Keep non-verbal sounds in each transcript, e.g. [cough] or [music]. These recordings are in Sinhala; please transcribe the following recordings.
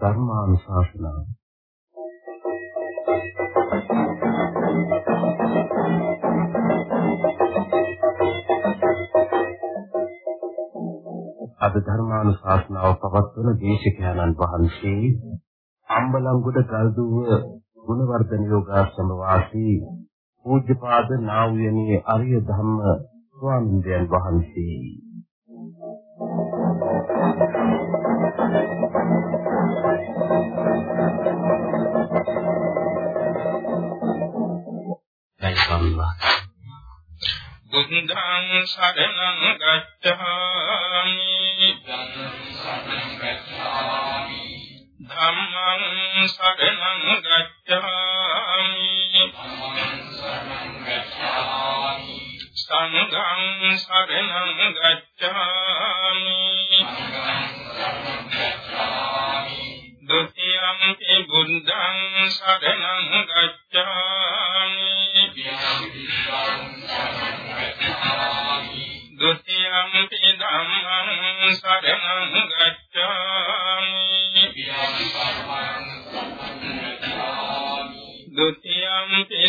ධර්මානුශාසනාව අද ධර්මානුශාසනාව පවත්වන දේශකයන්න් වහන්සේ අම්බලන්ගොඩ ගල්දුව ගුණවර්ධන යෝගාශ්‍රම වාසී පූජ්‍යපාද නා වූ අරිය ධම්ම ස්වාමීන් වහන්සේ. බුද්ධං සරණං ගච්ඡාමි ධම්මං සරණං ගච්ඡාමි සංඝං සරණං ගච්ඡාමි ဒုတိယံ බුද්ධං සරණං ගච්ඡාමි ဒုတိယံ ධම්මං සරණං ගච්ඡාමි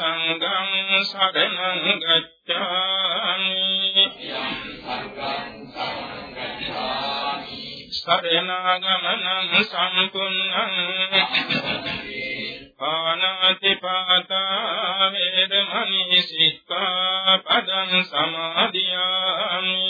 සතියම්පි සංඝං සරණං ගච්ඡාමි। සරණාගමනං සම්පුන්නං පානාති පාතා වේදමණී සික්ඛා පදං සමාදියාමි।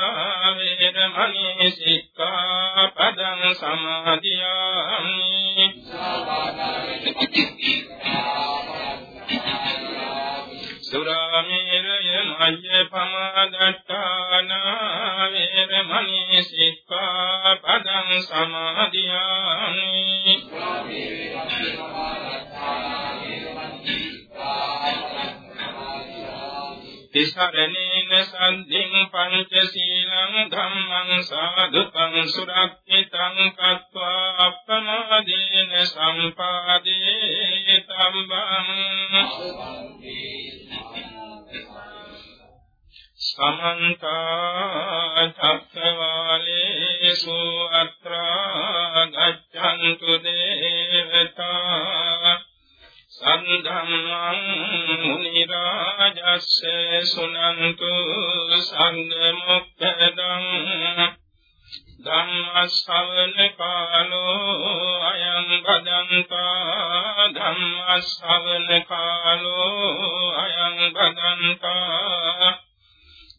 වේරමණී සික්ඛා පදං සමාදියාමි. මුසාවාදා වේරමණී සුරාමේරය මජ්ජ පමාදට්ඨාන වේරමණී සික්ඛා පදං සමාදියාමි. තිසරණේන සම්ධින් පංචශීලං ධම්මං සාදුකං සුරක්ෂිතං කତ୍වා අප්පමාදීන සම්පාදේ තම්බං සමන්ත චක්කවාලේසු අත්‍රා ගච්ඡන්තු දේවතා සන්ධම්මං මුනි රාජස්ස සුනන්තු සංඝ මොක්ඛදං ධම්මස්සවන කාලෝ අයං බදන්තා ධම්මස්සවන කාලෝ අයං බදන්තා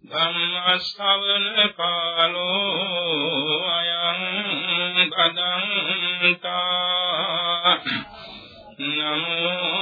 ධම්මස්සවන කාලෝ අයං බදන්තා නමෝ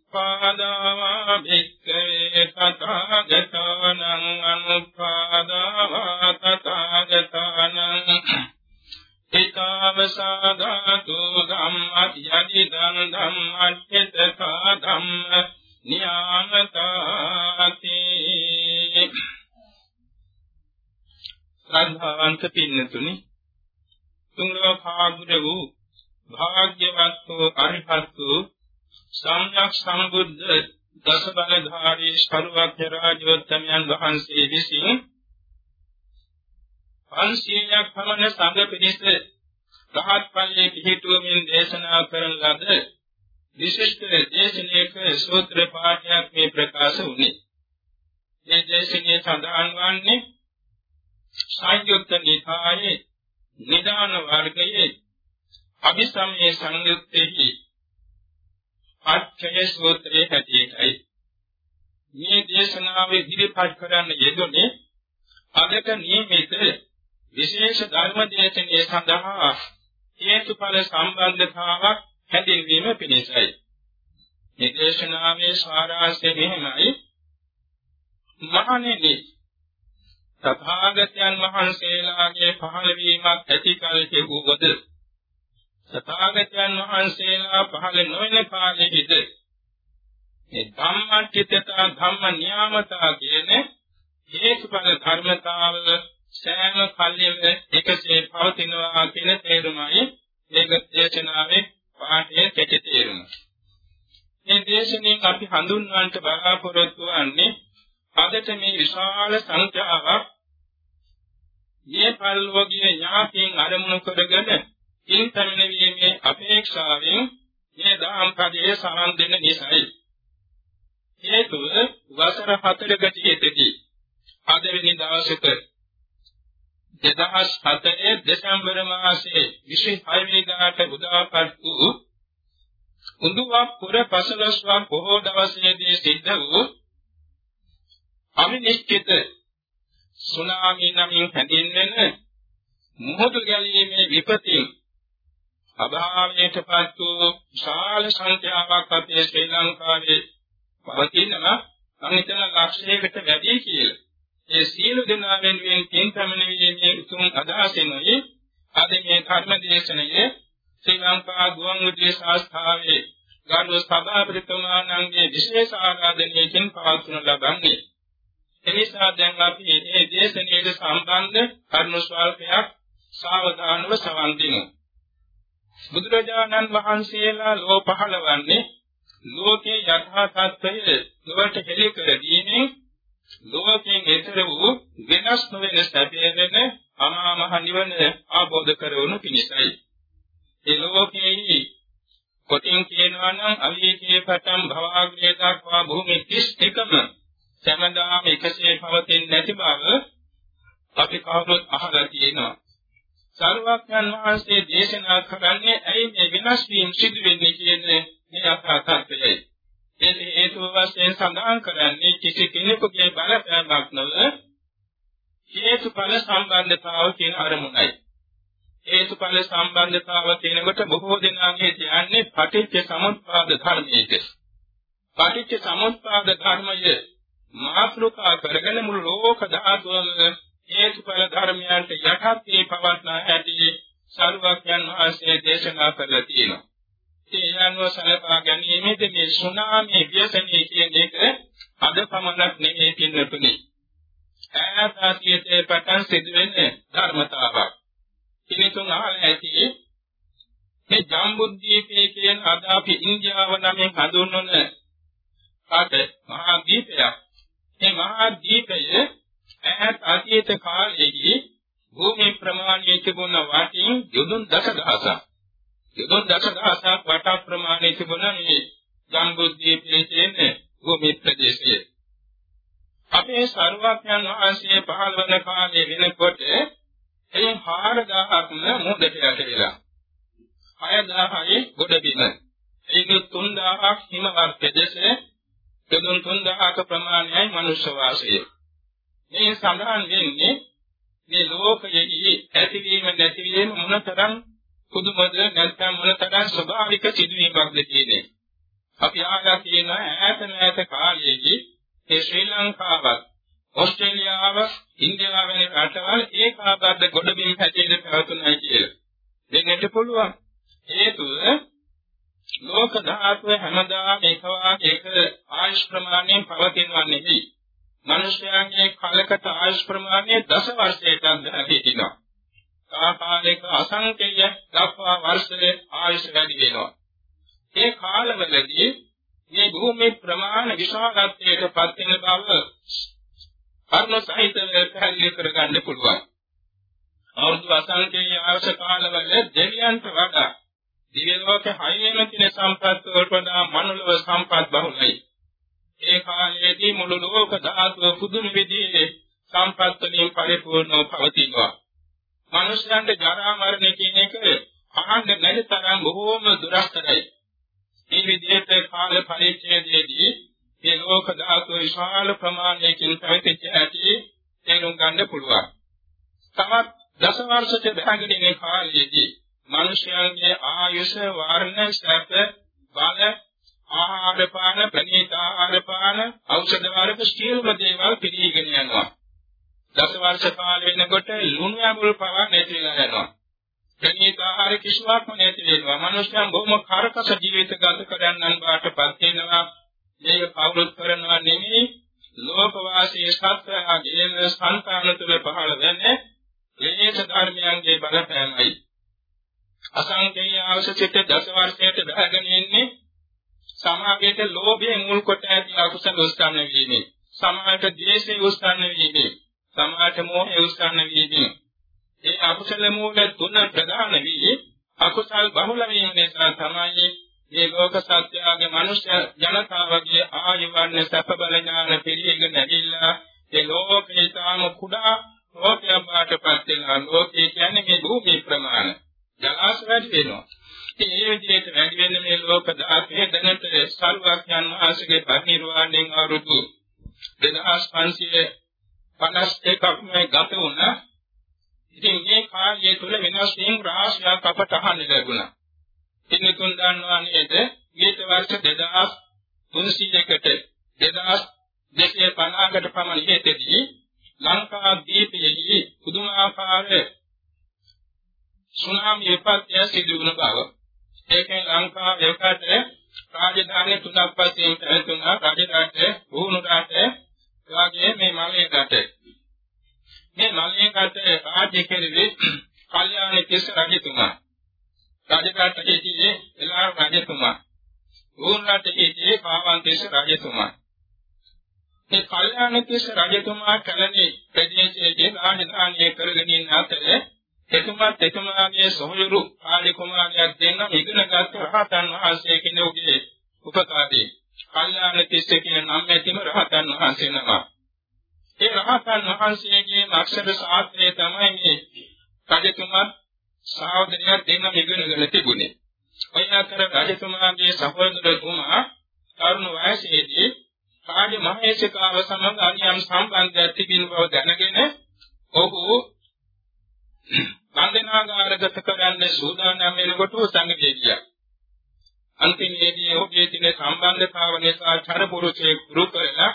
අනුපාදාවා භික්ඛවේ තථාගතානං අනුපාදාවා තථාගතානං ඊතාව සාධාතු ධම්මත් යදිදං ධම්මච්චිතකා ධම්ම නියාමතාති ශ්‍රද්ධාවන්ත පින්නතුනි තුන් ලෝකාගුරු භාග්‍යවත් වූ අරිහත් වූ සම්්‍යක් සම්බුද්ධ දස බලධාරී ස්වරුවක්්‍ය රාජෝත්තමයන් වහන්සේ විසින් පන්සියයක් පමණ සංඝ පිරිස රහත් ඵලයේ පිහිටුවමින් දේශනා කරන ලද විශිෂ්ට දේශනාවක සූත්‍ර පාඨයක් මේ ප්‍රකාශ වුණේ. මේ දේශනාවේ සඳහන් වන්නේ සංයුක්ත නිකායේ නිදාන වර්ගයේ අභිසමයේ සංයුත්තේහි අච්ඡය සූත්‍රයේ හැටියටයි. මේ දේශනාවේ ඉදිරිපත් කරන්න යෙදුනේ අදක නියමිත විශේෂ ධර්ම දේශනාවේ සඳහා හේතුඵල සම්බන්ධතාවක් හැඳින්වීම පිණිසයි. මේ දේශනාවේ සාරාංශය මෙහිමයි. මහණෙනි තථාගතයන් වහන්සේලාගේ පහළ වීමක් ඇති කල කෙවුවද තථාගතයන් වහන්සේලා පහළ නොවන කාලෙහිද මේ ධම්මචිත්තතා ධම්ම නියාමතා කියන හේතුඵල ධර්මතාව සෑම කල්යෙම එකසේ පවතිනවා කියන තේරුමයි මේක දේශනාවේ පාඨයේ කෙටි තේරුම. මේ දේශනෙන් අපි හඳුන්වන්නට බලාපොරොත්තු වන්නේ අදට මේ විශාල සංඛ්‍යාවක් මේ පරිලෝකීය ඥාතීන් අරමුණු කරගෙන චින්තනන වීමේ අපේක්ෂාවෙන් මේ දාම් පදයේ සමන් දෙන්න නිසායි. හේතුව වසර 4කට ඉතිදී අද වෙනි දවසක 2007 දෙසැම්බර් මාසයේ 26 වෙනිදාට උදාපත් වූ උඳුවක් පුර පසළොස්වක් බොහෝ දවසේදී සිද්ධ වූ අවිනිශ්චිත සුනාමි නමින් හැඳින්වෙන මුහුදු ගැලීමේ විපතින් අභාවයටපත් වූ විශාල සංඛ්‍යාවක් අපේ ශ්‍රී ලංකාවේ පවතිනවා මම හිතන ලක්ෂයකට වැඩි කියලා. ඒ සියලු දෙනා වෙනුවෙන් කින්තමන වීමේ උතුම් අදහසිනුයි අද මේ ධර්ම දේශනයේ ශ්‍රී ලංකා ගුවන්විදුලි සංස්ථාවේ ගරු සභාපතිතුමාණන්ගේ විශේෂ ආරාධනයකින් පවත්වනු ලබන්නේ. එනිසා දැන් අපි මේ දේශනාවට සම්බන්ධ කරුණු ස්වල්පයක් සාවධානව සවන් දෙමු. බුදුරජාණන් වහන්සේලා ලෝ පහළවන්නේ ලෝකේ යථා තත්ත්වය ලොවට හෙළි කර දීමෙන් ලෝකයෙන් ඈතර වූ වෙනස් නොවන සැපයෙන් අමා මහ නිවන ආબોධ කරවනු පිණිසයි. ඒ ලෝකයේ කොටින් කියනවා නම් අවීකේ පටන් භවග්‍රේ දක්වා භූමි 31ම සෑමදාම එකසේ පවතින්නේ නැති බව අපි කවුරුත් අහලා තියෙනවා. සර්වඥන් වහන්සේ දේශනා කරන්නේ ඇයි මේ වෙනස් වීම සිදු වෙන්නේ කියන්නේ මේ අර්ථාර්ථයයි. ඒ හේතුව වශයෙන් සඳහන් කරන්නේ කිසි කෙනෙකුගේ බලපෑමක් නොව හේතුඵල සම්බන්ධතාව කියන අරමුණයි. හේතුඵල සම්බන්ධතාව කියනකොට බොහෝ දෙනාගේ කියන්නේ පටිච්ච සමුප්පාද ධර්මයේද. පටිච්ච සමුප්පාද ධර්මයේ මාත්‍රිකා කරගෙන මුළු ලෝක ධාතුවම හේතුඵල ධර්මයන්ට යටත් වී පවත්නා ඇති සරුවක්යන් වහන්සේ දේශනා කරලා තියෙනවා. ඒ අනුව සලකා ගැනීමේදී මේ සුනාමි ව්‍යසනයේ කියන එක අද පමණක් නෙමෙයි පින්නතුනි. ඈත අතීතයේ පටන් සිදුවෙන ධර්මතාවක්. ඉනිතුන් අහලා ඇති මේ ජම්බුද්දීපේ කියන අද අපි ඉන්දියාව නමින් හඳුන්වන රට මහා දීපයක්. මේ මහා දීපය ඈත අතීත කාලයේදී භූමි ප්‍රමාණයේ තිබුණ වටින් යොදුන් දසදහසක් යොදුන් දසදහසක් වට ප්‍රමාණයේ තිබුණ මේ ජම්බුද්දීපයේ තියෙන භූමි ප්‍රදේශය. අපේ සර්වඥන් වහන්සේ පහළ වන කාලේ වෙනකොට එයින් 4000ක්ම මුදට යට වෙලා 6000යි ගොඩ බිම ඒක 3000ක් හිමවත් ප්‍රදේශයේ යොදුන් 3000ක ප්‍රමාණයයි මනුෂ්‍ය වාසය. මේ සඳහන් වෙන්නේ මේ ලෝකයේ ඇතිවීම නැතිවීම මොනතරම් පුදුමද නැත්නම් මොනතරම් ස්වභාවික සිදුවීමක්ද කියන්නේ. අපි ආගා තියෙන ඈත නැත කාලයේදී ඒ ශ්‍රී ලංකාවත් ඕස්ට්‍රේලියාව ඉන්දියාව වැනි රටවල් ඒකාබද්ධ ගොඩබිම් හැටියට පැවතුනායි කියලා. දෙන්නට පුළුවන්. හේතුව ලෝක ධාතුව හැමදාම එකවාගේ එක ආයුෂ් ප්‍රමාණයෙන් පවතිනවා නෙවෙයි. මිනිස්යාගේ කලකට ආයුෂ් ප්‍රමාණය දස වර්ෂයකට හිටිනවා. ආකාරයක අසංකේය දක්වා වර්ෂයේ ආයුෂ වැඩි වෙනවා. ඒ කාලවලදී මේ භූමි ප්‍රමාණ විශාලත්වයට පත් වෙන බව කර්ම සහිතව පැහැදිලි කරගන්න පුළුවන්. අවුරුදු අසංකේය ආයුෂ කාලවල දෙවියන්ට වඩා දිව්‍ය ලෝකේ හයියෙන් තියෙන සම්පත් වලට වඩා මනුලව සම්පත් බහුලයි. ඒ කාලයේදී මුළු ලෝක ධාතුව පුදුම විදිහේ සම්පත් වලින් පරිපූර්ණව පවතිනවා. මනුෂ්‍යයන්ට ජරා මරණ කියන එක අහන්න නැති තරම් බොහෝම දුරස්තරයි. මේ විදිහට කාල පරිච්ඡේදයේදී මේ ලෝක ධාතුව විශාල ප්‍රමාණයකින් පැවතිච්ච ඇති තේරුම් ගන්න පුළුවන්. තවත් දස වර්ෂක බැහැගෙන කාලයේදී මිනිසයන්ගේ ආයුෂ වර්ණ සැප බල ආහාර පාන ප්‍රණීත ආහාර පාන ඖෂධ වර්ග සියලුම දේවල් පිළිගෙන යනවා. දස වර්ෂ කාල වෙනකොට ලුණු ඇඹුල් පවා නැති වෙලා යනවා. ප්‍රණීත ආහාර කිසිවක්ම නැති වෙනවා. මිනිස්යන් බොහොම කාර්කස ජීවිත ගත කරන්නන් බාටපත් වෙනවා. මේක කවුරුත් කරනවා නෙමෙයි ලෝකවාසී සත්‍යයන්ගේ සංකාන තුළ පහළ වෙන්නේ ලේස ධර්මයන්ගේ බලපෑමයි. අසංකේය අවශ්‍යචිත දස වර්ෂයට බහගෙන ඉන්නේ සමාගයට ලෝභයෙන් මුල් කොට ඇති අකුසල උස්කන්න වීමේ සමාජයට ද්වේෂය උස්කන්න වීමේ සමාජයට මෝහය උස්කන්න වීමේ ඒ අකුසල මූල තුන ප්‍රධාන වී අකුසල් බහුල වීම නිසා තමයි මේ ලෝක සත්‍යයේ මනුෂ්‍ය ජනතාවගේ ආයුවන්නේ සැප බල ඥාන පිළිගෙන ඇවිල්ලා ඒ ලෝකේ තාම කුඩා ලෝකයක් බාටපත් වෙනවා. ලෝකේ කියන්නේ මේ භූමි ප්‍රමාණ ජලාශ වැඩි වෙනවා. ඉතින් මේ විදිහට වැඩි වෙන මේ ලෝක ධාතයේ දැනට සරුවක්යන් වහන්සේගේ පරිනිර්වාණයෙන් අවුරුදු 2551ක් මේ ගත වුණා. ඉතින් මේ කාලය තුල වෙනස් වීම් රාශියක් අපට අහන්න ලැබුණා. ඉන්නතුන් දන්නවා නේද? ඊට වර්ෂ 2300කට 2250කට පමණ ඉහතදී ලංකා දීපයේ පුදුමාකාර සුනාමි විපත්‍ය සිදු වුණ බව ඒකෙන් ලංකාවට රාජධානි තුනක් වශයෙන් පැවතුණා රජරට, වුණු රට, එවාගේ මේ මලේ රට. මේ මලේ රට රාජ්‍ය කෙරෙහි කල්යාණ තිස්ස රජතුමා. රජරට හිටියේ එළාර රජතුමා. වුණු රට හිටියේ පාවන් තිස්ස රජතුමා. මේ කල්යාණ තිස්ස රජතුමා කලනේ ප්‍රදේශයේ රාජධානිය කරගෙන ඉන්න අතරේ එතුමාත් එතුමාගේ සොහොයුරු ආදී කුමාරයෙක් දෙන්නම ඉගෙනගත් රහතන් වහන්සේ කෙනෙකුගේ උපකාරී. කල්යාණ තිස්ස කියන නම ඇතිම රහතන් වහන්සේ නම. ඒ රහතන් වහන්සේගේ අක්ෂර ශාස්ත්‍රය තමයි මේ රජතුමා සහෝදරයා දෙන්නම ඉගෙනගෙන තිබුණේ. ඔය අතර රජතුමාගේ සහෝදරතුමා තරුණ වයසේදී රාජ මහේශිකාව සමග අනියම් සම්බන්ධයක් තිබෙන බව දැනගෙන ඔහු වන්දනාගාරගත කරන්න සූදානම් වෙනකොට සංගමයේ ගියා. අන්තිමේදී ඔහුගේ තියෙන සම්බන්ධතාව නිසා චරපුරුෂයේ ගුරු කරලා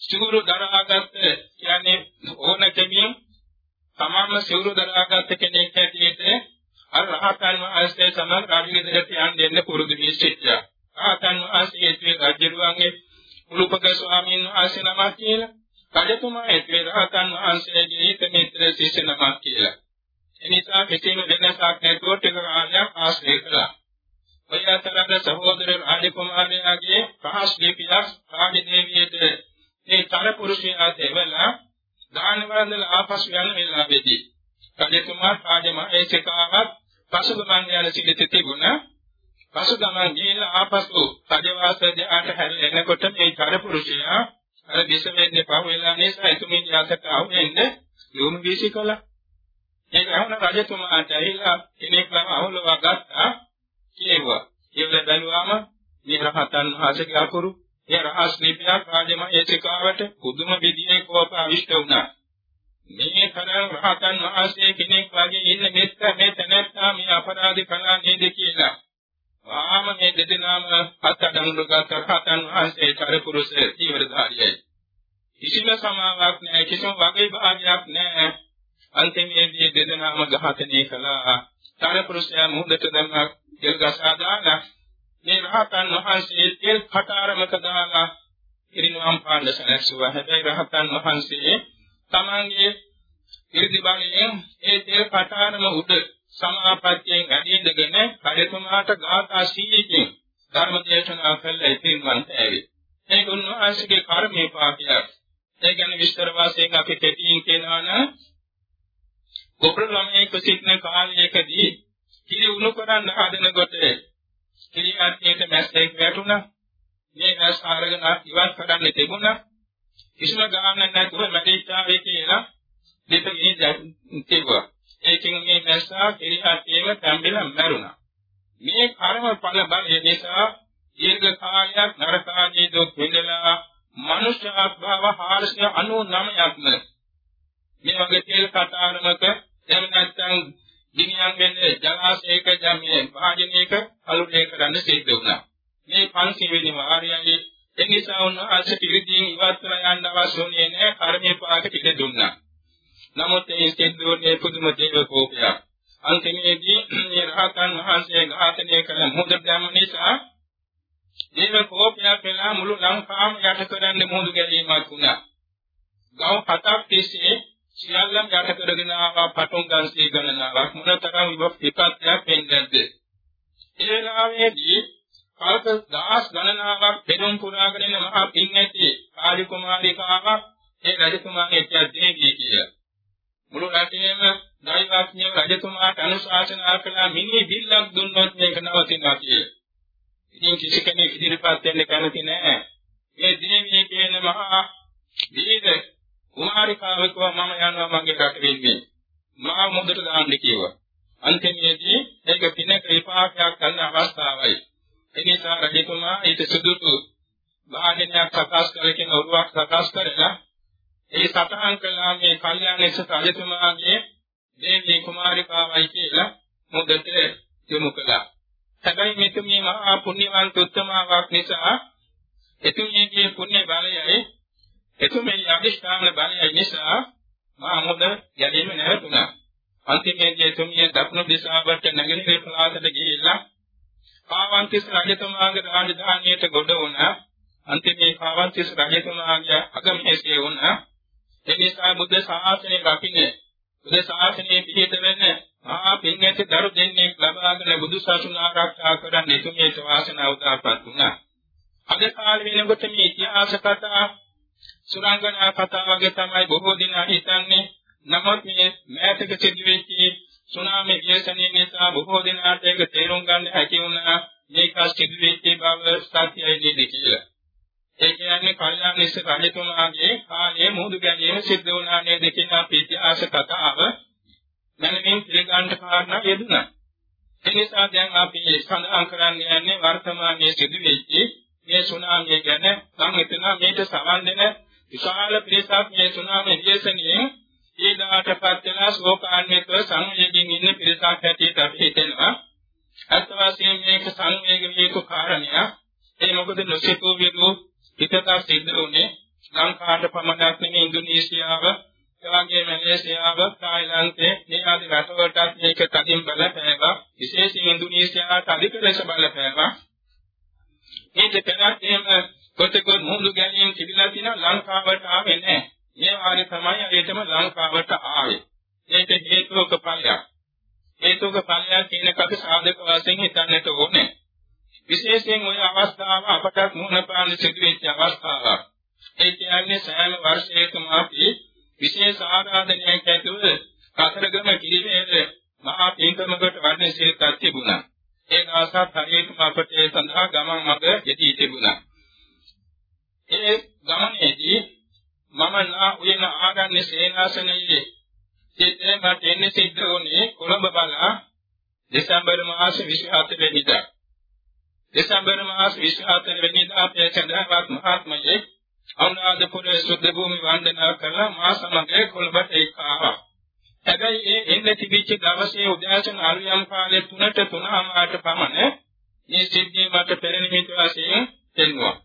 සිවුරු දරාගත්ත කියන්නේ ඕන කෙනින් තමන්ම සිවුරු දරාගත්ත කෙනෙක් හැටියට අර රහතන් වහන්සේ සමග රාජිනේදයට යන්න දෙන්න පුරුදු වී සිටියා. රහතන් වහන්සේ ඒ රජුරුවන්ගේ උළුපක ස්වාමීන් වහන්සේ නමක් කියලා රජතුමා ඒ රහතන් වහන්සේගේ හිත මිත්‍ර ශිෂ්‍ය නමක් කියලා. එනිසා කිසිම වෙනසක් නැතුව ටික කාලයක් ආශ්‍රය කළා. ඔය අතරද සහෝදර රාජකුමාරයාගේ පහස් ලිපියක් රාජදේවියට මේ තරපුරුෂයා දෙවලා දාන වන්දන ආපසු යන වෙලාවේදී රජතුමා රාජමහේසිකාවත් පසුගමන් යන සිට තිබුණා. පසුගමන් ගිහින් ආපසු රජවාසයට හැරෙනකොට මේ තරපුරුෂයා අර දිශ වෙන්නේ පහ වෙලා නිසා එතුමින් යාසට අහුවෙන්නේ ලුණු වීසි කළා. ඒක අහුන රජතුමාට ඇහිලා කෙනෙක් ළම අහුලවා ගත්තා කියෙව්වා. ඉවල බැලුවාම මේ රහතන් වහන්සේගේ අකුරු ඒ රහස් ලිපියක් රාජමහේසිකාවට පුදුම විදිහේ කෝප අවිෂ්ඨ වුණා. මේ තරම් රහතන් වහන්සේ කෙනෙක් වගේ ඉන්න මෙත්ත මේ තැනැත්තා මේ අපරාධ කළා නේද කියලා. ආම මේ දෙදෙනාම අත්අඩංගුගත රහතන් වහන්සේ චරපුරුෂ තීව්‍රධාරියයි. කිසිම සමාවක් නැහැ කිසිම වගේ භාගයක් නැහැ. අන්තිමේදී දෙදෙනාම ඝාතනය කළා. චරපුරුෂයා මුහුදට දැම්ම තෙල් ගසා දාලා මේ රහතන් වහන්සේ තෙල් කටාරමක දාලා ඉරිනුවම් පාණ්ඩ සැලැස්සුවා. හැබැයි රහතන් වහන්සේ තමන්ගේ ඉර්ධි බලයෙන් ඒ තෙල් කටාරම උඩ සමාපත්තියෙන් ඇදීඳගෙන කඩතුමාට ගාථා 100කින් ධර්ම දේශනා කළ ඉතින් වන්තෑවේ. ඒක උන්වහන්සේගේ කර්මයේ පාපයක්. ඒ ගැන විස්තර වශයෙන් අපි කෙටියෙන් කියනවා නම් ගොපර ළමයෙක් සිටින කාලයකදී කිරි උණු කරන්න හදනකොට කිරියන්ට මැස්සෙක් වැටුණා. මේ මැස්ස අරගෙන ඉවත් කරන්න තිබුණා. කිසිම ගානක් නැතුව මැටිච්චාවේ කියලා දෙපගේ දැක්කේවා. ඒකෙන් මේ මැස්සා කිරියන්ටේම තැඹිලා මැරුණා. මේ කර්ම ඵල බලය නිසා දීර්ඝ කාලයක් නරකාදී දුක් විඳලා මනුෂ්‍ය ආත්මාව 499ක්ම මේ වගේ තෙල් කතාරමක එහෙම නැත්නම් ගිනියම් වෙන්නේ ජලාශයක ජමයේ වාජනයක අලුතේ කරන්න සිද්ධ වුණා. මේ 500 වෙනි වාරයයි ඒ නිසා උන්වහන්සේ පිළිදීන් ඉවත් කරලා යන්න අවශ්‍ය වුණේ නැහැ කර්මයේ පාක පිට දුන්නා. නමුත් ඒ සිද්ධෝනේ පුදුම දේව කෝපයක්. අන්තිමේදී මේ රහතන් වහන්සේ ඝාතනය කළ මුහුද ධම්ම නිසා දේව කෝපයක් වෙලා මුළු ලංකාවම යට කරන්න මුහුදු ගැලීමක් වුණා. ගව හතක් තිස්සේ සියල්ලම යට කරගෙන ආවා පටුන් ගන්සේ ගණනාවක් මොනතරම් විපත්යක් වෙන්නේද ඒ වෙලාවේදී කල්ප දහස් ගණනාවක් පෙරම් පුරාගෙන යන මහා පින් ඇති කාලි කුමාරිකාවක් ඒ රජතුමාගේ දෙවිය කියලා මුළු රටේම දෛවඥ රජතුමාට අනුශාසනා කළා මිනි බිල්ලක් දුන්නොත් මේක නවතිනවා කියලා. ඉතින් කිසි කෙනෙක් ඉදිරිපත් වෙන්න කැමති නැහැ. මේ දිනෙන්නේ කියන මහා දීද කුමාරිකාවකව මම යනවා මගේ රට වෙන්නේ. මහා මුදට දාන්න කිව්වා. අන්තිමේදී ඒක පිනක විපාකයක් ගන්න අවස්ථාවයි. ඒ නිසා රජතුමා ඊට සුදුසු වාහනයක් සකස් කරගෙන ඔරුවක් සකස් කරලා ඒ සතහන් කළා මේ කල්යාණේශ රජතුමාගේ දේවී කුමාරිකාවයි කියලා මුදට යොමු කළා. හැබැයි මෙතුමිය මහා පුණ්‍යවන්ත උත්තමාවක් නිසා එතුමියගේ පුණ්‍ය බලයයි එතුමියගේ අධිෂ්ඨාන බලයයි නිසා මහා මුද යැදීම නැවතුණා. අන්තිමේදී එතුමිය දකුණු දිශාවට නැගෙනහිර පළාතට ගිහිල්ලා කාවන්තිස් රජතුමාගේ රාජධානියට ගොඩ වුණා. අන්තිමේ කාවන්තිස් රජතුමාගේ අගමැසිය වුණා. එනිසා බුද්ධ ශාසනය රකින්නේ බුද්ධ ශාසනයේ පිහිට වෙන මහා පින් ඇති දරු දෙන්නේ ලබාගෙන බුදු සසුන ආරක්ෂා කරන්න එතුමියට වාසනාව උදාපත් වුණා. අද කාලේ වෙනකොට මේ ඉතිහාස කතා සුරංගනා කතා වගේ තමයි බොහෝ දිනා හිතන්නේ. නමුත් මේ මෑතක සිදුවෙච්ච සුනාමි විශේෂණය නිසා බොහෝ දිනාට ඒක තේරුම් ගන්න හැකි වුණා. මේක සිදුවෙච්ච බව සත්‍යයි නේද කියලා. ඒ කියන්නේ කල්යාණිස්ස රජතුමාගේ කාලයේ මුහුදු ගැනීම සිද්ධ වුණා නේද කියන අපේ ඉතිහාස කතාව මනමින් පිළිගන්න කාරණා යෙදුණා. ඒ නිසා දැන් අපි සඳහන් කරන්න යන්නේ වර්තමානයේ සිදුවෙච්ච මේ සුනාමිය ගැන මම හිතනවා මේක සමන් දෙන විශාල පිරිසක් මේ සුනාමිය විශේෂණයෙන් ඊදාටපත් වෙන ශෝකාන්විතව සංවේගයෙන් ඉන්න පිරිසක් හැටියට අපි හිතනවා. අත් වශයෙන් මේක සංවේග වේක කාරණයක්. ඒ මොකද නොසිතූ විදූ හිතට සිද්ධ වුණේ ලංකාවට පමණක් නෙමෙයි ඉන්දුනීසියාව, එවැගේ මැලේසියාව, තායිලන්තේ මේ ආදී රටවලටත් මේක තදින් බලපෑවා. විශේෂයෙන් ඉන්දුනීසියාවට අධික ලෙස බලපෑවා. මේ දෙකක් එහෙම කොටකොත් මුහුදු ගැනීම තිබිලා තියෙන ලංකාවට ආවේ නැහැ. මේ වාරේ තමයි ඒකම ලංකාවට ආවේ. ඒක හේතුක ඵලයක්. හේතුක ඵලයක් කියන කට සාධක වශයෙන් හිතන්නට ඕනේ. විශේෂයෙන් ওই අවස්ථාව අපට මුහුණ පාන්න සිදුවෙච්ච අවස්ථාවක්. ඒ කියන්නේ සෑම වර්ෂයකම අපි විශේෂ ආරාධනයක් ඇතුව කතරගම කිරිමේද මහා පින්කමකට වර්ණ ශිල්පයක් තිබුණා. ඒ දවසත් හරියටම අපට ඒ සඳහා ගමන් මඟ යෙදී තිබුණා. ඒ ගමනේදී මම නා උයන ආගන්නේ සේනාසනයේ සිටේ මට එන්නේ සිද්ධ වුණේ කොළඹ බලා දෙසැම්බර් මාස 27 වෙනිදා. දෙසැම්බර් මාස 24 වෙනිදා අපේ චන්ද්‍රවත් මහත්මයේ අනුරාධපුර සුද්ධ භූමි වන්දනා කළා මා සමග කොළඹට එක්ආවා. හැබැයි ඒ එන්නේ තිබිච්ච දවසේ උදෑසන ආරියම් කාලේ 3ට 3:00ට පමණ මේ සිද්ධිය මට පෙරනිමිත වශයෙන් පෙන්වුවා.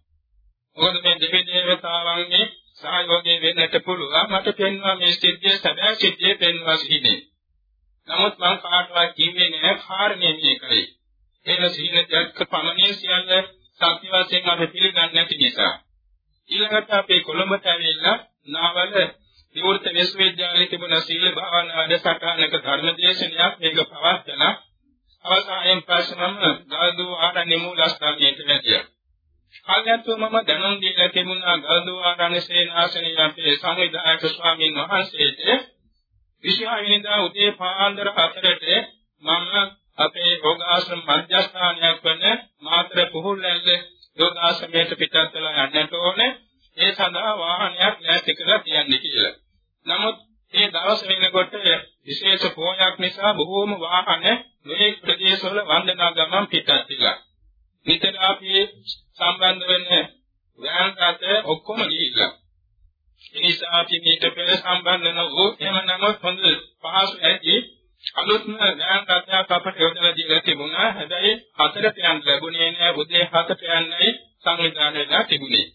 මොකද මේ දෙවි දේවතාවන්ගේ සහයෝගය වෙන්නට පුළුවන් මට පෙන්වා මේ සිද්ධිය සැබෑ සිද්ධිය පෙන්වා සිටිනේ. නමුත් මම කාටවත් කිව්වේ නෑ කාරණේ මේකයි. එන සීල දැක්ක පමණින් සියල්ල සත්‍ය වශයෙන් අපි පිළිගන්නේ නැති නිසා. ඊළඟට අපේ කොළඹට ඇවිල්ලා නාවල විවෘත විශ්වවිද්‍යාලයේ තිබුණ සීල භාවනා වැඩසටහනක ධර්මදේශනයක් මේක පවත්වන අවසානයෙන් පස්සම ගල්දු ආරණ්‍ය මූලස්ථානයට වැටියා. කල්යත්ව මම දැනුම් දීලා තිබුණා ගල්දු ආරණ්‍ය සේනාසනයේ අපේ සංවිධායක ස්වාමීන් වහන්සේට විශ්වවිද්‍යාල උදේ පාන්දර 4ට මම අපේ යෝගාශ්‍රම මධ්‍යස්ථානයක් වන මාතර පුහුල්ලැල්ල යෝගාශ්‍රමයට පිටත් වෙලා යන්නට ඕනේ. ඒ සඳහා වාහනයක් නැති කියලා කියන්නේ කියලා. නමුත් මේ දවස් වෙනකොට විශේෂ පෝයක් නිසා බොහෝම වාහන මේ ප්‍රදේශවල වන්දනා ගමන් පිටත් වෙලා. විතර අපි සම්බන්ධ වෙන්නේ වෑන් රට ඔක්කොම ගිහිල්ලා. ඒ නිසා අපි මේක පෙර සම්බන්ධ නොවු එහෙම නමුත් හොඳ පහසු ඇති අලුත්ම ඥාන රත්නයක් අපට යොදලා දීලා තිබුණා. හැබැයි හතරට යන්න ලැබුණේ නෑ. උදේ හතට යන්නයි සංවිධානය වෙලා තිබුණේ.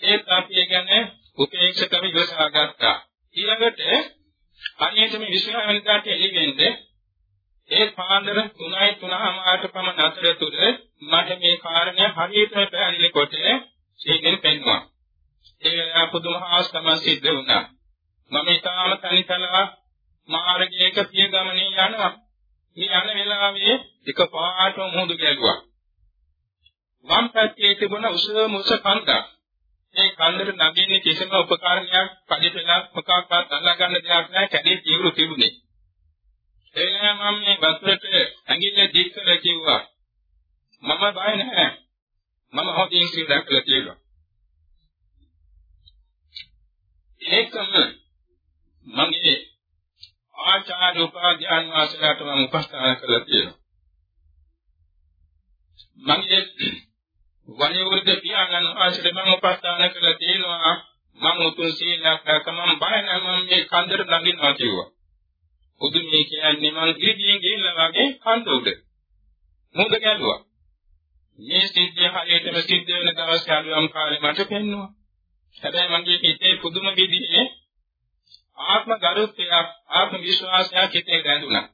ඒත් අපි කියන්නේ උපේක්ෂකව ඉවසා ගත්තා. ඊළඟට හරියට මේ විශ්වවිද්‍යාලයට එළිවෙන්නේ ඒ පාන්දර 3යි 3:00ට පමණ අතර තුර මට මේ කාරණය හරියටම පැහැදිලි කොට සීගෙන් පෙන්වුවා. ඒ වෙලාව පුදුම ආස්තම සිද්ධ වුණා. මම ඊටාම තනිතලා මාර්ගයක පිය ගමනේ යනවා. මේ යන වෙලාවේ එක පාටම මුහුදු ගැලුවා. වම් පැත්තේ තිබුණ උස මුස කන්දක්. ඒ කන්දට නගින්නේ කිසිම උපකරණයක් පදිපෙලක් මොකක්වත් අල්ලා ගන්න දෙයක් නැහැ කැඩේ තීව්‍ර තිබුණේ. ඒ නිසා මම මේ වතුරට ඇඟිල්ල දික් කරලා කිව්වා මම බය නැහැ. මම හොදින් සිල් දැක්කලා කියලා. ඒකම මගේ ආචාර්ය උපාධ්‍යාන වාසලට මම උපස්ථාන කරලා තියෙනවා. මගේ වනිවෘද්ධ පියාණන් වහන්සේට මම උපස්ථාන කරලා තියෙනවා. මම උතුම් සීලයක් රැකමම බය නැහැ මම මේ කන්දට ළඟිනවා කිව්වා. උදුමේ කියන්නේ මං ඉරිදීන් ගිහිල්ලා වගේ කන්ද උඩ. මොකද ගැලුවා. මේ සිද්ධිය හරියටම සිද්ධ වෙන දවස් යාළුවම් කාලේ මට පෙන්නුවා. හැබැයි මගේ හිතේ පුදුම විදිහේ ආත්ම ගරුත්වයක් ආත්ම විශ්වාසයක් හිතේ දැනුණා.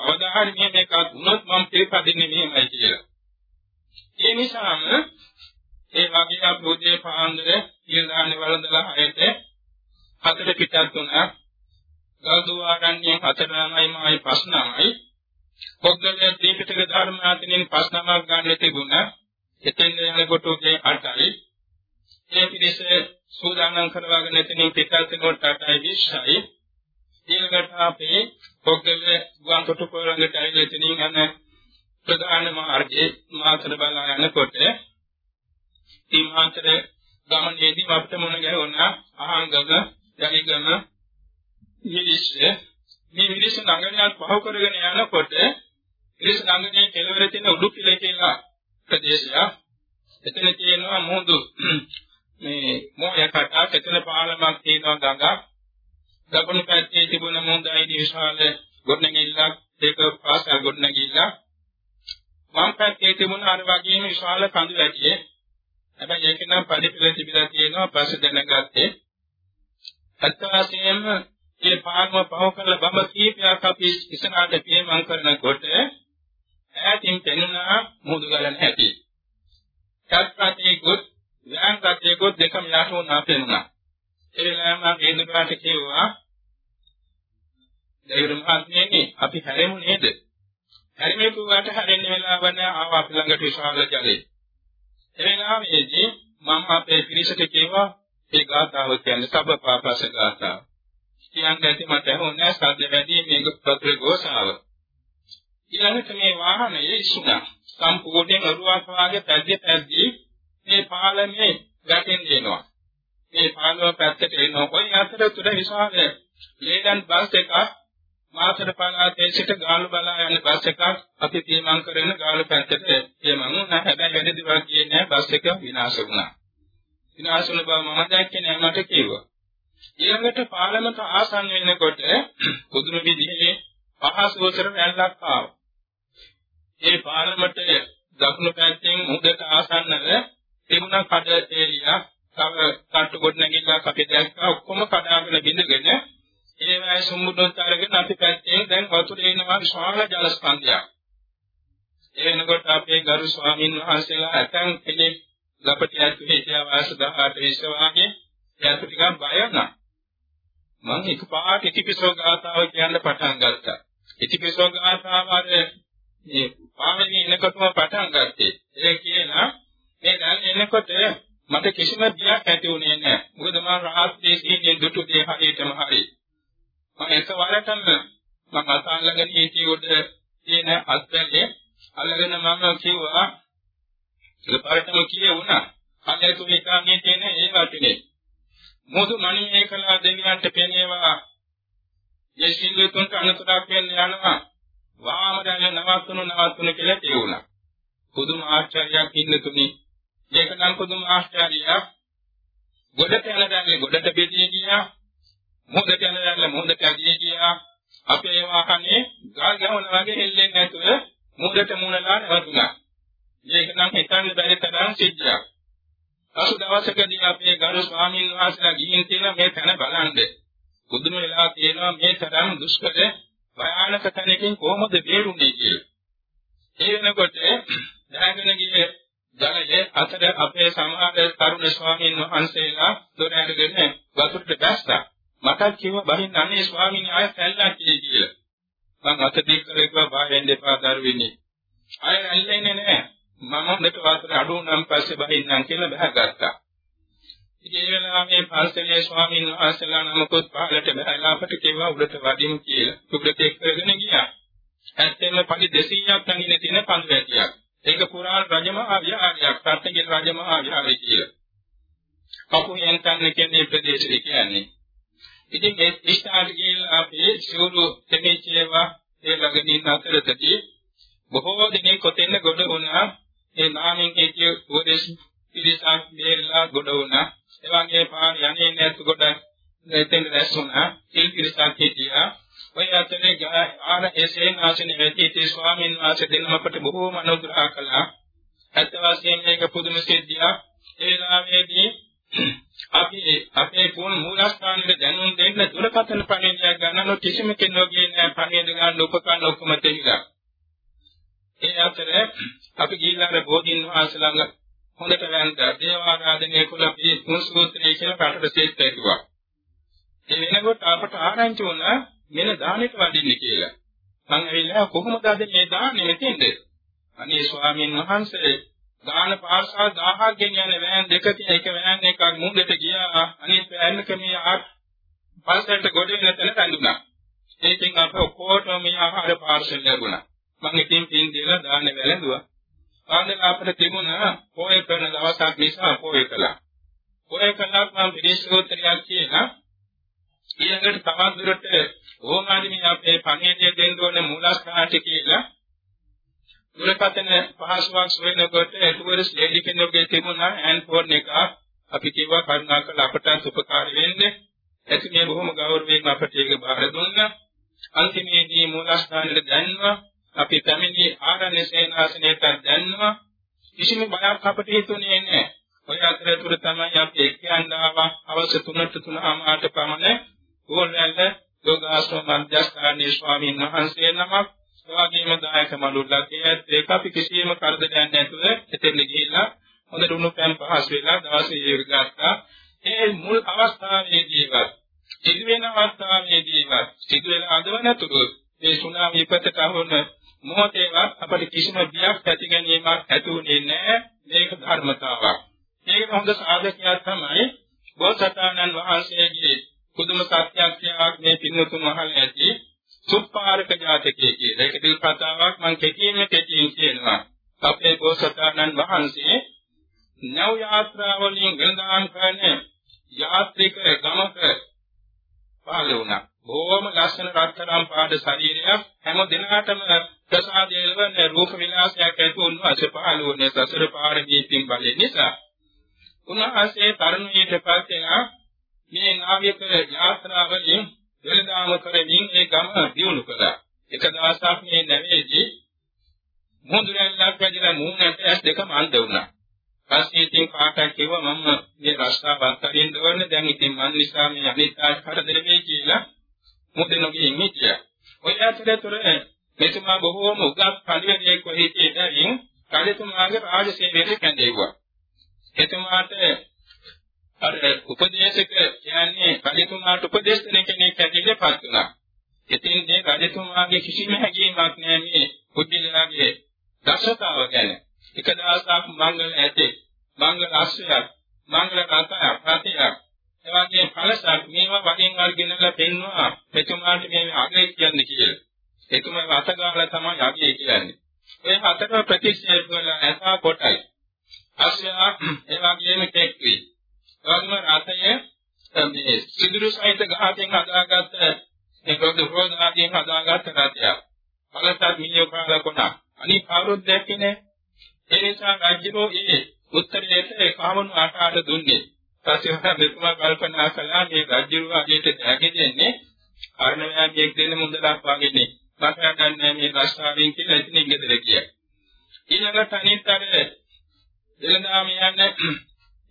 අවදාහරි මේ මේකත් වුණොත් මම පිළිපදින්නේ මෙහෙමයි කියලා. ඒ නිසාම ඒ වගේ අපෝදේ පාන්දර ඊළානේ වළඳලා හයට හතර පිටත් වුණා. ගල්දුවාරන්නේ හතරමයි මායි ප්‍රශ්නමයි. පොග්ගලයේ දීපිටක ධර්මාතනෙන් ප්‍රශ්නමක් ගන්න තිබුණා. එතෙන් යනකොට උදේ 8යි. ඒ පිළිස සූදානම් කරවාගෙන එතනින් පිටත් වෙනකොට 8:20යි ඊළඟට අපේ පොග්ගල ගුවන් තොටුපොළ ළඟට ඇවිල්ලා එතනින් යන ප්‍රධාන මාර්ගයේ මාතර බලා යනකොට මේ මාතර ගමනේදී අපිට මොන ගැහුණා අහංගම යලිගම මිනිස් මේ මිනිස් ළඟනියක් පහු කරගෙන යනකොට මිනිස් ළඟනේ කෙළවර තියෙන උඩුකිල කියලා ප්‍රදේශයක්. එතන තියෙනවා මුහුදු මේ මොහයකට එතන පාලමක් තියෙනවා ගඟක්. දකුණු පැත්තේ තිබුණ මොහොතයි විශාල ගොඩනැගිල්ලක් ඒක පාසල් ගොඩනැගිල්ලක්. වම් පැත්තේ තිබුණ අර වගේම විශාල කඳු වැටියේ. හැබැයි ඒක නම් පරිපිළ තිබිලා තියෙනවා පස්සේ දැනගත්තේ. අත්ත වශයෙන්ම මේ පාරම පව කරලා බඹ කීපයක් අපි ඉස්සරහට පියමන් කරනකොට ඈතින් පෙනුණා මුහුදු ගලන හැටි. සත්පතේ ගොත් ව්‍යාංගතේ ගොත් දෙකම යහුණා පෙනුණා. ඒ වෙලාවම මේ දුරට කිව්වා දෙවියන් මහත්මයනි අපි හැරෙමු නේද? හැරෙමු කිව්වට හැරෙන්න වෙලාව නැහැ ආව අපි ළඟට විශාල ජලය. ඒ වෙලාවේදී මම අපේ පිරිසට කිව්වා ඒ ගාථාව කියන්නේ සබ්බපාපස ගාථාව. කියන්න ඇති මට හොන්නේ සද්ද වැඩි මේක පත්‍ර ගෝසාව. ඊළඟට මේ වාහනයේ ඉස්සුණා. සම්පූර්ණයෙන් අරුවක් වාගේ පැද්දී පැද්දී මේ පාලමේ ගැටෙන්න එනවා. මේ පාලම පැත්තට එනවා. කොයි අතරතුර විශාල ලේඩන් බස් එකක් මාතර පළාතේ සිට ගාලු බලා යන බස් එකක් අපි තීමන් කරන ගාලු පැත්තට තීමන් වුණා. හැබැයි වැඩි දිවක් ගියේ නැහැ බස් එක විනාශ වුණා. විනාශ වුණ බව මම දැක්කේ නැහැ මට කිව්වා. ඊළඟට පාලමට ආසන්න වෙනකොට පුදුම විදිහේ පහසුවතර වැල්ලක් ආවා. ඒ පාලමට දකුණු පැත්තෙන් උඩට ආසන්නව තිබුණ කඩ තේලියක් තව කට්ටු කොට නැගිලා අපි දැක්කා ඔක්කොම කඩාගෙන බිඳගෙන ඒ වගේ සම්මුදොත් අරගෙන අපි පැත්තෙන් දැන් වතුර එනවා විශාල ජල ස්කන්ධයක්. ඒ වෙනකොට අපේ ගරු ස්වාමීන් වහන්සේලා ඇතන් කෙනෙක් ලපටියක් හිටියා වයස 18 20 වගේ එයාට ටිකක් බය වුණා. මම එකපාරට ඉතිපිසෝ ගාථාව කියන්න පටන් ගත්තා. ඉතිපිසෝ ගාථාව අර මේ පාවෙන්නේ එනකොටම පටන් ගත්තේ. ඒ කියනවා මේ දැන් එනකොට මට කිසිම බියක් ඇති වුණේ නැහැ. මොකද මම රාත්‍රියේ සීනේ දුටු දේ හරියටම හරි. මම එකවරටම මම අසල්ලගෙන හිටිය උඩ තියෙන අත්වැලේ අල්ලගෙන මම කිව්වා එකපාරටම කියුණා. කන්නේ තුනිකාන්නේ තියෙන ඒ වටිනේ. මොදු මණිමේ කලා දෙවියන්ට පෙනේවා. මේ සිල්වතුන්ට අනුතරක් වෙන්න යනවා. වාම දැන නවත්තුණු නවත්තුණු කියලා කියුණා. පුදුම ආශ්චර්යයක් ඉන්න තුනි. ඒක නම් පුදුම ආශ්චර්යයක්. ගොඩට යන දැන්නේ ගොඩට බෙදී ගියා. මොහොතට යන දැන්නේ මොහොතට ඇදී ගියා. අපේ වාහනේ ගල් ගහන වගේ හෙල්ලෙන්නේ නැතුව මොහොතට මුණලා නැවතුණා. මේක නම් හිතන්න බැරි තරම් සිද්ධියක්. පසු දවසකදී අපේ ගරු ස්වාමීන් වහන්සේලා ගිහින් තියෙන මේ තැන බලන්න. බුදුම වෙලා තියෙනවා මේ තරම් දුෂ්කර භයානක තැනකින් කොහොමද බේරුනේ කියලා. ඒ වෙනකොට දැනගෙන ගියේ ජලයේ අතර අපේ සමහර තරුණ ස්වාමීන් වහන්සේලා දොර ඇරගෙන වතුරට බැස්සා. මට කිව්ව බහින් අනේ ස්වාමීන් ආය පැල්ලක් කියලා. මං අත දික් කරේකවා බාහෙන් දෙපා දරුවෙන්නේ. ආය ඇල්ලෙන්නේ නැහැ. මම හොඳට වතුර අඩු වුණාන් පස්සේ බහින්නම් කියලා බහගත්තා. ඉතින් ඒ වෙලාවේ පන්සලේ ස්වාමීන් වහන්සේලා නමකුත් පහලට බහලා අපට කිව්වා උඩට වඩිමු කියලා. උඩට එක්කගෙන ගියා. ඇත්තෙන්ම පඩි 200ක් නැගින තියෙන පන්සල ඇතියක්. ඒක පුරාණ රජමහා විහාරයක්. සත්‍යගිර රජමහා විහාරය කියලා. කපුහෙන් තන්න කියන්නේ ප්‍රදේශය කියන්නේ. ඉතින් මේ ඉස්තාට කියලා අපි සිවුරු දෙමිචේවා ඒ ළඟින් ඉන්න අතරතදී බොහෝ දිනේ කොතෙන්ද ගොඩ වුණා ඒ නාමයෙන් කියතිය උපදේශ පිළිසක් දෙලා ගොඩ වුණා ඒ වගේ පාර යන්නේ නැතු කොට එතෙන් දැස්සුණා සිල් පිළිසක් හිටියා. ඔය අතරේ ආර එසේ ආසනේ වෙති ඉති ස්වාමීන් වහන්සේ දෙනමකට බොහෝම අනුග්‍රහ කළා. ඇත්ත වශයෙන්ම මේක පුදුම සිද්ධියක්. ඒ ලාමේදී අපි අපේ පුන් මූලස්ථානෙට දැනුම් දෙන්න දුරකථන පණිවිඩයක් ගන්නව කිසිම කෙනෙකුගේ නෑ. පණිවිඩ ගන්න උපකරණ ඔක්කොම තේරිලා. ඒ අතරේ අපි ගිහිල්ලා බෝධීන් වහන්සේ ළඟ හොඳට වැන්දා. දේවාරාධනය කළ අපි තුන් සූත්‍රය කියලා රටට තේත් ඇතුවා. ඒ වෙනකොට අපට ආරංචි වුණා මෙන්න දානෙට වඩින්න කියලා. මං ඇවිල්ලා කොහොමද අද මේ දාන්නේ මෙතෙන්ද? අනේ ස්වාමීන් වහන්සේ දාන පාර්ශව 1000ක් ගෙන යන වෑන් දෙක තියෙන එක වෑන් එකක් මුහුදට ගියා අනිත් වෑන් එක මේ ආත් පල්සෙට ගොඩ වෙන තැන රැඳුණා. ඒකෙන් අප ඔක්කොටම මේ ආහාර පාර්සල් ලැබුණා. මම ඉතින් පින් දීලා දාන්න වැළඳුවා. ආන්දර අපිට තිබුණා පොය කරන දවසක් නිසා පොය කළා. පොය කළාත් මම විදේශෝත්තරයක් කියලා ඊළඟට තවත් දුරට ඕමාදි මේ අපේ පණිවිඩය දෙන්න ඕනේ මූලස්ථානට කියලා දුරකථන පහසුවක් සොයනකොට එතුවර ස්ලේඩි කෙනෙකුගේ තිබුණා හෑන්ඩ් ෆෝන් එක අපි කිව්වා කරුණාකර අපට උපකාර වෙන්න. එති මේ බොහොම ගෞරවයෙන් අපට ඒක බාර දුන්නා. අන්තිමේදී මූලස්ථානෙට දැන්වා අපි පැමිණි ආරණ්‍ය සේනාසනයට දැන්වා කිසිම බයක් අපට හිතුනේ නැහැ. ඔය අතරතුර තමයි අපි එක්කයන් ආවා අවශ්‍ය තුනට තුනමාට පමණ ඕල්වැල්ල යෝගාශ්‍රම මධ්‍යස්ථානයේ ස්වාමීන් වහන්සේ නමක් එවාගේම දායක මළුල්ලක් ඒත් අපි කිසියම් කරදරයක් නැතුව එතෙන් ගිහිල්ලා හොඳ දුණු පෑන් පහස් වෙලා දවසේ ඉවරගත්තා. ඒ මුල් අවස්ථාවේදීවත් සිදුවෙන අවස්ථාවේදීවත් සිදුවෙන අදවනතුරු මේ සුනාමි විපතට අහුන මොහොතේවත් අපට කිසිම බියක් ඇති ගැනීමක් ඇති වුණේ නැහැ. මේක ධර්මතාවක්. මේක හොඳ සාධකයක් තමයි බෝසතාණන් වහන්සේගේ පුදුම සත්‍යක්ෂයක් මේ පින්වතුන් වහන්සේ ඇති සුප්පාරක ජාතකයේ කියලා. ඒක දිල් කතාවක් මම කෙටියෙන් කෙටියෙන් කියනවා. අපේ බෝසතාණන් වහන්සේ නව යාත්‍රාවලින් ගඳාන් කරන යාත්‍රික ගමක පහළ වුණා. බොහොම ලස්සන රත්තරන් පාද ශරීරයක් හැම දිනකටම ප්‍රසාදයේ ලබන රූප විලාසයක් ඇති උන්වහන්සේ පහළ වුණේ සසර පාරමී පින් බලය නිසා. උන්වහන්සේ තරුණියට පස්සේ මේ නාවික යාත්‍රාවලින් වෙළඳාම කරමින් ඒ ගම දියුණු කළා. එක දවසක් මේ නැවේදී මුහුදුරැල්ලක් වැදිලා මුහුණට ඇස් දෙකම අන්ධ වුණා. පස්සේ ඉතින් කාටද කිව්වා මම මේ රස්තාවක් අරින්න ඕනේ දැන් ඉතින් මන් නිසා මේ අනිත් ආකාර කරදර වෙයි කියලා මුදෙනගේ මිත්‍යා. ඔය අතරතුර මෙතුමා බොහෝම උගත් පඬිවරයෙක් වෙහිදී දැරින් කලිතුමාගේ රාජසේවයේ කැඳෙව්වා. එතුමාට අර උපදේශක කියන්නේ රජතුමාට උපදේශ දෙන කෙනෙක් ඇටියෙපත් වුණා. ඉතින් මේ රජතුමාගේ කිසිම හැඟීමක් නැහැ මේ බුද්ධිලාගේ දක්ෂතාව ගැන. එක දවසක් මංගල ඇතේ මංගල අස්සයක් මංගල කතාවක් ප්‍රතියක් එවාගේ කලසක් මේවා වලින් අරගෙනලා පෙන්වනවා මෙතුමාට මේ අගය කියන්නේ කියලා. එතුමා අතගාලා තමයි අගය කියන්නේ. ඒ හතර ප්‍රතික්ෂේප කරන ඇසා කොටයි. අස්සයා එවාගේම කෙක්වි. එවැගේම රතය මේ සිදුරු සහිත ගහකින් හදාගත්ත ඒක දුරෝධාදීන් හදාගත්ත රතයක්. කලසක් මිලියෝකාර කොටක්. අනිත් කවුරුත් දැක්කේ නැහැ. ඒ නිසා රජුරෝ ඒ උත්තරයට කාමණු ආකාර දුන්නේ. පස්සේ මෙතුමා කල්පනා කළා මේ රජුරෝ අගේට දැගෙන්නේ කාරණාවක් දෙන්න මුදලක් වගේනේ. මට ගන්න මේ රස්තාවෙන් කියලා ඉතින් ගෙදර ගියා. ඊළඟට අනිත් අර දෙලනාම යන්නේ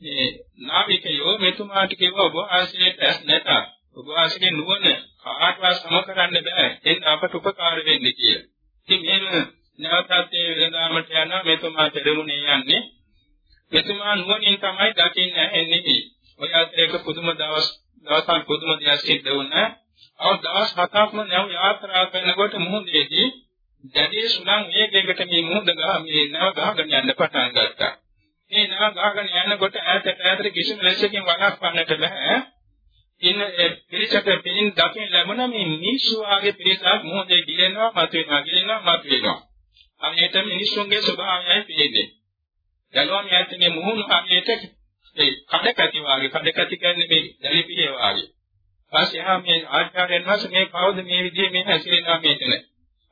මේ නාවිකයෝ මෙතුමාට කිව්වා ඔබ ආශ්‍රයයට ඇස් නැත. ඔබ ආශ්‍රයේ නුවණ කාටවත් සම කරන්න බෑ. එන්න අපට උපකාර වෙන්න කියලා. ඉතින් මේ නැවතත් ඒ වෙලඳාමට යනවා මෙතුමා පෙරමුණේ යන්නේ. මෙතුමා නුවණින් තමයි දකින්නේ එන්නේ. ඔය අතරේක පුදුම දවස් දවසක් පුදුම දෙයක් සිද්ධ වුණා. අව දවස් හතක්ම නැව යාත්‍රා කරනකොට මුහුදේදී දැඩි සුළං වේගයකට මේ මුහුද ගහ මේ නැව ගහගෙන යන්න පටන් ගත්තා. මේ නැව ගහගෙන යනකොට ඈතට ඈතට කිසිම ලෙසකින් වළක්වන්නට බෑ. ඉන්න පිරිසක පිටින් දකින්න ලැබුණ මේ මිනිස්සු ආගේ පිරිසක් මොහොතේ ගිලෙනවා මතුවෙනවා ගිලෙනවා මතුවෙනවා. අනේත මිනිස්සුන්ගේ ස්වභාවයයි පේන්නේ. දලුවම යැත්තේ මේ මුහුණු අනේත ඒ කඩකැති වාගේ කඩකැති කියන්නේ මේ දැලිපියේ වාගේ. ඊපස්සේ ආ මේ ආචාර්යයන් වහන්සේ මේ කවුද මේ විදිහේ මේ හැසිරෙනවා මේකන.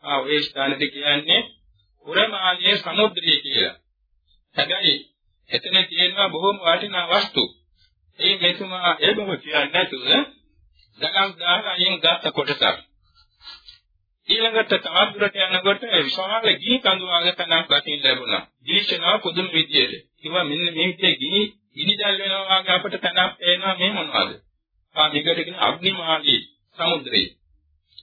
ආ ඔය ස්ථානෙදි කියන්නේ උරමාලිය සමුද්‍රය කියලා. හැබැයි එතන තියෙනවා බොහොම වටිනා වස්තු. ඒ මෙතුමා ඒ බව කියන්නේ නැතුව දගම් දාහයෙන් ගත්ත කොටසක්. ඊළඟට තවත් දුරට යනකොට විශාල ගිනි කඳු ආගතනක් දකින්න ලැබුණා. දීක්ෂණා පුදුම විදියට. කිව්වා මෙන්න මේ විදිහේ ගිනි ගිනි දැල් වෙනවා වගේ අපිට තැනක් පේනවා මේ මොනවද? ආ මේකට කියන අග්නිමාලී සමුද්‍රේ.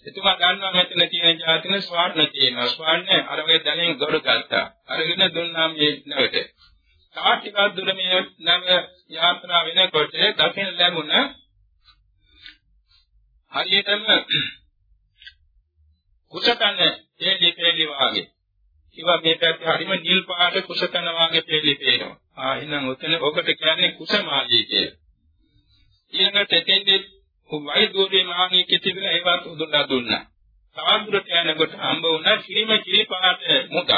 එතුමා දන්නවා මෙතන තියෙන જાතින ස්වර්ණ තියෙනවා. ස්වර්ණ අර වගේ දැනෙන් ගොඩ ගත්තා. අරගෙන දුන්නා මේ නැවට. තවත් ටිකක් දුර මේ නව යාත්‍රා වෙනකොට දකින ලැබුණ හරියටම කුසකන තේලි තේලි වාගේ. ඒවා මේ පැත්තේ හරිම නිල් පාට කුසකන වාගේ තේලි පේනවා. ආ එහෙනම් ඔතන ඔකට කියන්නේ කුසමාලී කියලා. ඊළඟට එතෙන්දී වෛද්‍යෝරේ මහණී කිතිබිලා ඒවත් උදුලා දුන්නා. තවත් දුරට යනකොට හම්බ වුණා කිරිම කිරි පාට මුදක්.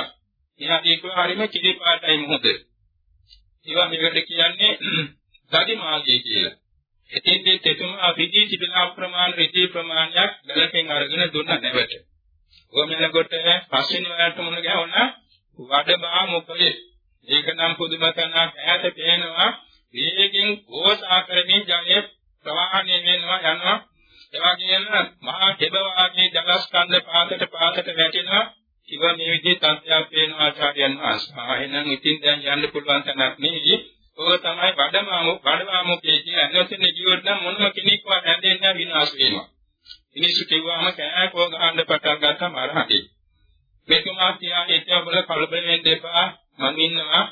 එහා ඒක හරිම කිරි පාටයි මුහුද. ඒවා මේකට කියන්නේ [clears throat] දඩි මාර්ගය කියලා. එතෙන්දී තෙතුමා රිදී තිබෙන ප්‍රමාණ රිදී ප්‍රමාණයක් ගලපෙන් අරගෙන දුන්න නැවට. ඔමනකොට පස්වෙනි වලට මුණ ගැහුණා වඩබා මොකලේ. ඒක නම් පුදුම තැනක් ඈත පේනවා. වේගෙන් ගෝසා කරමින් ජලය ප්‍රවාහණය වෙනවා යනවා. එවාගෙම මහා කෙබ වාගේ ජලස්කන්ධ පාතට පාතට වැටෙනවා. ඉව මේ විදිහේ තත්ත්වයක් පේනවා ආචාර්යයන් වහන්සේ. ආ එහෙනම් ඉතින් දැන් යන්න පුළුවන් තැනක් නෙවෙයි. ඕක තමයි වඩමාමු වඩවාමු කියන ඇනොතෙන් ජීවත් නම් මොනම කෙනෙක්ව හැදෙන්නේ විනාශ වෙනවා. මිනිස්සු කිව්වම කෑකෝ ගහන්න පටන් ගත්තම අරහටි. මේකමා කියා හිතේ බල කලබල වෙන්න එපා. මම ඉන්නවා.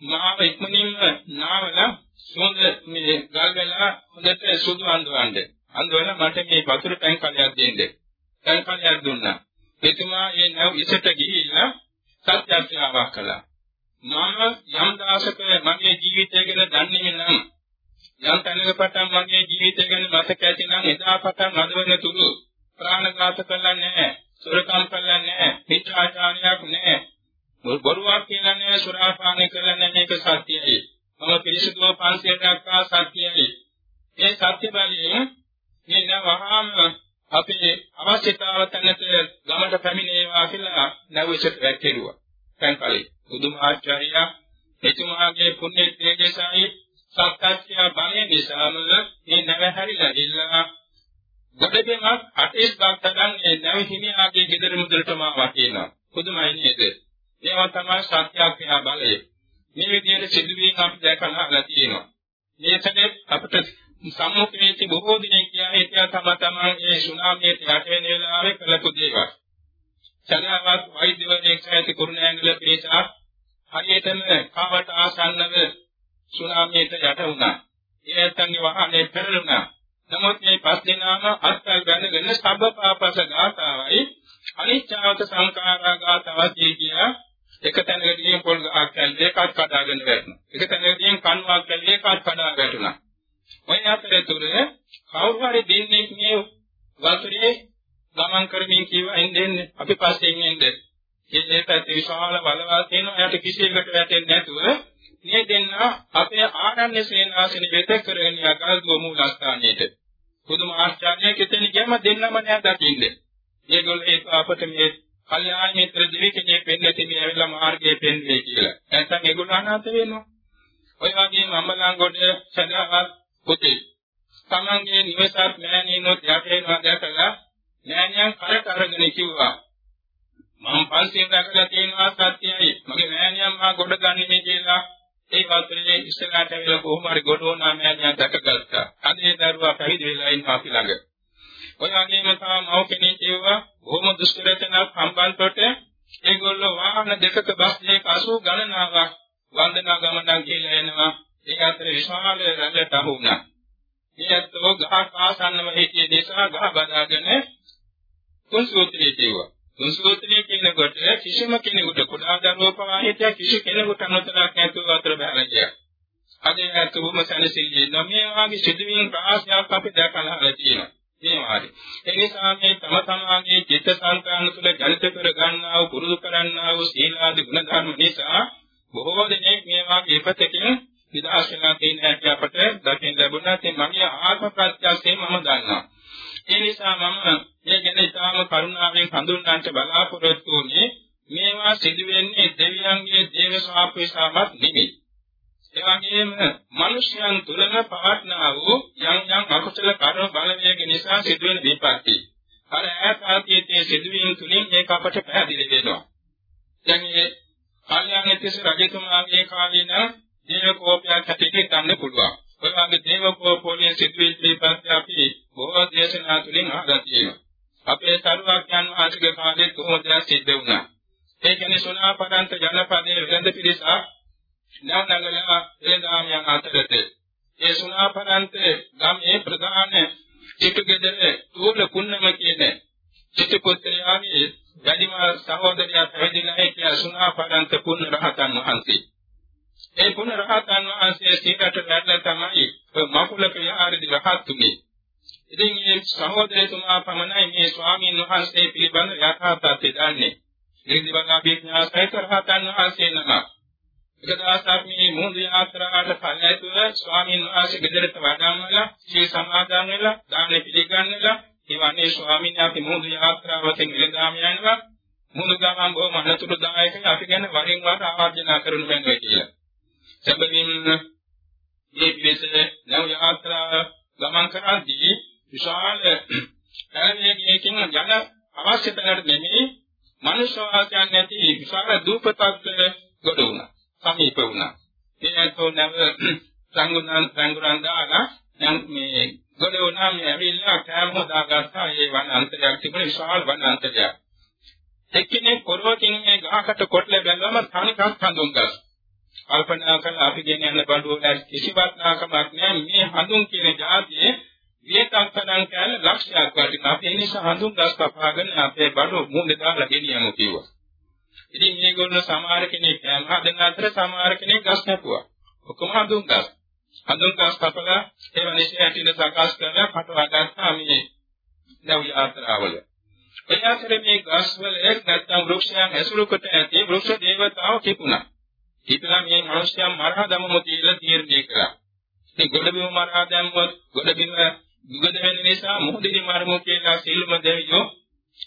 මාව ඉක්මනින්ම නාවල සුවඳ මේ ගල්ගලා හොඳට සුදු අඳවන්න. අඳවලා මට මේ වතුර පැන් කලයක් දෙන්න. පැන් කලයක් දුන්නා. එතුමා ඒ නැව ඉසට ගිහිල්ලා සත්‍යත්‍යාවක් කළා. මම යම් දාසක මගේ ජීවිතය ගැන දන්නේ නම් යම් තැනක පටන් මගේ ජීවිතය ගැන මතක ඇති නම් එදා පටන් අද වෙන තුරු ප්‍රාණඝාත කළා නැහැ, සොරකම් කළා නැහැ, මිත්‍යාචාරයක් නැහැ, බොරුවක් කියලා නැහැ, සුරාපානය කළා නැහැ මේක සත්‍යයි. මම පිරිසුදුව පන්සිය දක්වා සත්‍යයි. ඒ සත්‍ය බලයෙන් මේ නවහාම අපේ අවශ්‍යතාව තැනට ගමට පැමිණේවා කියලා නැවුසට වැක්කිරුවා. දැන් කලින් බුදුම ආචාර්යයා එතුමාගේ පුණ්‍ය තේජසයි සත්‍යත්‍ය බලය නිසාම මේ නැව හැරිලා ඉල්ලා ගොඩබිමක් අටේස් බක්තයන් ඒ නැව හිමියාගේ ගෙදර මුදලටම වටිනවා. පුදුමයි නේද? ඒවා තමයි සත්‍යත්‍ය බලය. මේ විදිහට සිදුවීම් අපි දැකලා තියෙනවා. මේකනේ අපිට සම්මුඛයේදී බොහෝ දිනක් කියන්නේ හිතා තම තමන්ගේ සුනාමියට යට වෙන වෙලාවේ කළපු දේවල්. සදාවත් වෛද්‍යවරයෙක් ඇති කුරුණෑගල පිරිසක් හරියටම කාවට ආසන්නව සුනාමියට යට වුණා. ඒ ඇත්තන්ගේ වාහනේ පෙරළුණා. නමුත් මේ පස් දෙනාම අත්කල් බැඳගෙන සබ්බපාපස ගාතාවයි අනිච්චවත සංඛාරා ගාතාවයි කිය එක තැනකදී පොල් ගහක් ඇල්ලේ එකක් කඩාගෙන වැටුණා. එක තැනකදී කණුවක් ඇල්ලේ එකක් කඩා වැටුණා. ඔය අතරතුර කවුරු හරි දෙන්නේ මේ වතුරේ ගමන් කරමින් කියවා එන්නේ අපි පස්සෙන් එන්නේ. මේ පැත්තේ විශාල බලවල් තියෙනවා. එයාට කිසියකට වැටෙන්නේ නැතුව මේ දෙන්න අපේ ආරණ්‍ය සේනාසන වෙත කරගෙන යගල්දුව මූලස්ථානයේට. පුදුම ආශ්චර්යයක් එතන ගියම දෙන්නම නෑ දකින්නේ. ඒගොල්ලෝ ඒක අපට මේ කල්යාණ මිත්‍ර දෙවි කෙනෙක් වෙන්න තිබි ඇවිල්ලා මාර්ගයේ පෙන්වේ කියලා. නැත්නම් ඒගොල්ලෝ අනාථ වෙනවා. ඔය වගේම අම්මලංගොඩ සදාවත් පුතේ. තමන්ගේ නිවසත් මෑණියනොත් යටේනවා දැකලා මෑණියන් කරට අරගෙන කිව්වා මම පන්සිල් රැකලා තියෙනවා සත්‍යයි. මගේ මෑණියන් මා ගොඩ ගන්නේ කියලා ඒ වතුරේ ඉස්සරහට ඇවිල්ලා කොහොම හරි ගොඩ වුණා මෑණියන් දැකගත්තා. අද ඒ දරුවා පැවිදි වෙලා ඉන්නවා අපි ළඟ. ඔය වගේම තව මව් කෙනෙක් කිව්වා බොහොම දුෂ්කරතනක් සම්බන්ධකොට ඒගොල්ලෝ වාහන දෙකක බස් දෙක 80 ගණනාවක් වන්දනා ගමනක් ගිහලා එනවා. ඒ අතරේ විශාල රැළට අහු වුණා. ඊයත්ෝ ගහ කාසන්නම හිටිය නිසා ගහ බදාගෙන තුන් සූත්‍රයේ කියුවා. තුන් සූත්‍රයේ කියනකොට කිසිම කෙනෙකුට කුඩා දරුවෝ පවා හිටිය කිසි කෙනෙකුට අනුතරක් නැතුව අතර බහලා ගියා. අද ඇතුවම සැනසෙල්ලේ නොමේ වාගේ සිදුවීම් ප්‍රාසයක් අපි දැකලා තියෙනවා. මේ වාගේ. ඒ නිසා මේ තම තමාගේ චිත්ත සංකාන තුළ ජනිත කර ගන්නා වූ පුරුදු කරන්නා වූ සීලාදී ගුණ ධර්ම නිසා බොහෝ දෙනෙක් මේ වාගේ ඉපතකින් නිදහස් වෙලා තියෙන හැටි අපට දකින්න ලැබුණා. ඒ මගේ ආත්ම ප්‍රත්‍යක්ෂයෙන් මම දන්නවා. ඒ නිසා මම මේ ගැන ඉතාම කරුණාවෙන් හඳුන්වන්නට බලාපොරොත්තු වුණේ මේවා සිදුවෙන්නේ දෙවියන්ගේ දේව ශාපේසාවක් නෙමෙයි. ඒ වගේම මිනිසයන් තුළම පවත්නා වූ යම් යම් අකුසල කර්ම බලවේග නිසා සිදුවෙන විපත්ති. අර ඈත අතීතයේ සිදුවීම් තුලින් ඒක අපට පැහැදිලි වෙනවා. දැන් මේ කල්යාණ තිස්ස රජතුමාගේ කාලේ නම් දේව කෝපයක් හැටියට ගන්න පුළුවන්. ඔය වගේ දේව කෝපෝලිය සිදුවෙච්ච විපත්ති අපි බොහෝ දේශනා තුලින් අහලා තියෙනවා. අපේ සරුවක්යන් වහන්සේගේ කාලේ කොහොමද සිද්ධ වුණා? ඒ කියන්නේ සෝනාපරන්ත ජනපදයේ වෙළඳ පිරිසක් නවනගලා එදාමියන් අතරට ඒ සෝනාපරන්ත ගමේ ප්‍රධාන චිතුගෙදර තූල කුන්නම කියන චිතු පුත්‍රයාගේ වැඩිම සහෝදරයා පැවිදිලා හිටිය සෝනාපරන්ත පුන්න රහතන් වහන්සේ. ඒ පුන්න රහතන් වහන්සේ සීලට වැඩලා තමයි මකුලක යාරදී රහත් උනේ. ඉතින් මේ සහෝදරතුමා පමණයි මේ ස්වාමීන් වහන්සේ පිළිබඳ යථා තත්ත්වය දන්නේ. ඉරිදිවංග අභිඥා සහිත රහතන් වහන්සේ නම. එක දවසක් මේ මුහුදු යාත්‍රාවට පල්ලැතුව ස්වාමීන් වහන්සේ ගෙදරට වඩාමලා සී සමාදන් වෙලා දාන පිළිගන්නලා එවන්නේ ස්වාමීන් වහන්සේ මුහුදු යාත්‍රාවකින් ඉලදාම යනවා. මුහුදු ගමන් බොහොම අනතුරුදායකයි අපි ගැන වරින් වර ආවර්ජනා කරනු බැංගුවා කියලා. සැබවින්ම මේ පිළිස නව යාත්‍රා ගමන් කරද්දී විශාල පැරණියකින් යන අවශ්‍ය තැනට නෙමෙයි මනුෂ්‍ය වාසයන් නැති විශාල දූපතක් ගොඩ වුණා. සමීප වුණා. ඒකෝ නැව සංගුණන් සංගුණන් දාලා දැන් මේ ගොඩ වුණා මේ ඇවිල්ලා කෑම හදාගත්තා. ඒ වන අන්තරයක් තිබුණ විශාල වන අන්තරයක්. එක්කෙනෙක් කොරවකින් මේ ගහකට කොටල බැලුවම තනිකක් හඳුන් ගත්තා. කල්පනා කරලා අපි ගෙන යන බඩුව කිසිවත් නාකමක් නැහැ මේ හඳුන් කියන જાතියේ වියතක්කණන් කියන ලක්ෂයක් වටිනා අපි ඒ නිසා හඳුන් ගස් කපාගෙන අපේ බඩුව මුහුණේ දාලා ගෙනියමු කිව්වා. ඉතින් මේගොල්ලෝ සමහර කෙනෙක් කෑම හදන අතර සමහර කෙනෙක් ගස් කැපුවා. ඔක්කොම හඳුන් ගස්. හඳුන් ගස් කපලා ඒ වනිසේ ඇටින සකස් කරලා කටවා ගත්තා මේ දැව් යාත්‍රාවල. ඒ අතරේ මේ ගස් වල නැත්තම් වෘක්ෂයන් ඇසුරු කොට ඇති වෘක්ෂ දේවතාව කිපුණා. හිතලා මේ මිනිස්යන් මරා දමමු කියලා තීරණය කළා. ඉතින් ගොඩබිම මරා දැම්මොත් ගොඩබිම දුගද වෙන නිසා මොහොතේ මරමු කියලා සිල්ම දෙවියෝ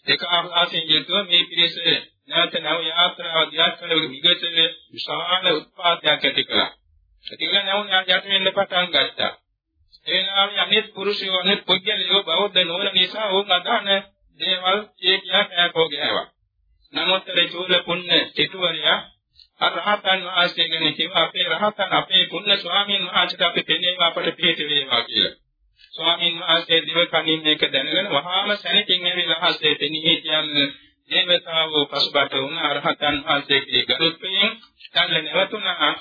එක ආකාශයෙන් යුතුව මේ පිරිස නැවත නව යාත්‍රාව දිහා කළ විගතන විශාල උත්පාදයක් ඇති කළා. ඒකල නැවුන යට වෙන්න පටන් ගත්තා. ඒ නාමයේ අනිත් පුරුෂයෝ අනිත් පුද්ගලයෝ බෞද්ධ නොවන නිසා ඕන් අදහන දේවල් ඒ කියා කෑකෝ ගෑවා. නමුත් ඒ චූල පුණ්‍ය සිටුවරයා අරහතන් වහන්සේ ගැන කිව්වා අපේ රහතන් අපේ පුණ්‍ය ස්වාමීන් වහන්සේට අපි දෙන්නේ අපට පිට වේවා කියලා. ස්වාමීන් වහන්සේ දිව කණින් මේක දැනගෙන වහාම සැනකින් ඇවිල්ලා හස්තේ දෙනී කියන්නේ දේවතාවෝ පසුබට වුණ අරහතන් වහන්සේගේ ගරුත්වයෙන් කල්ල නැවතුණා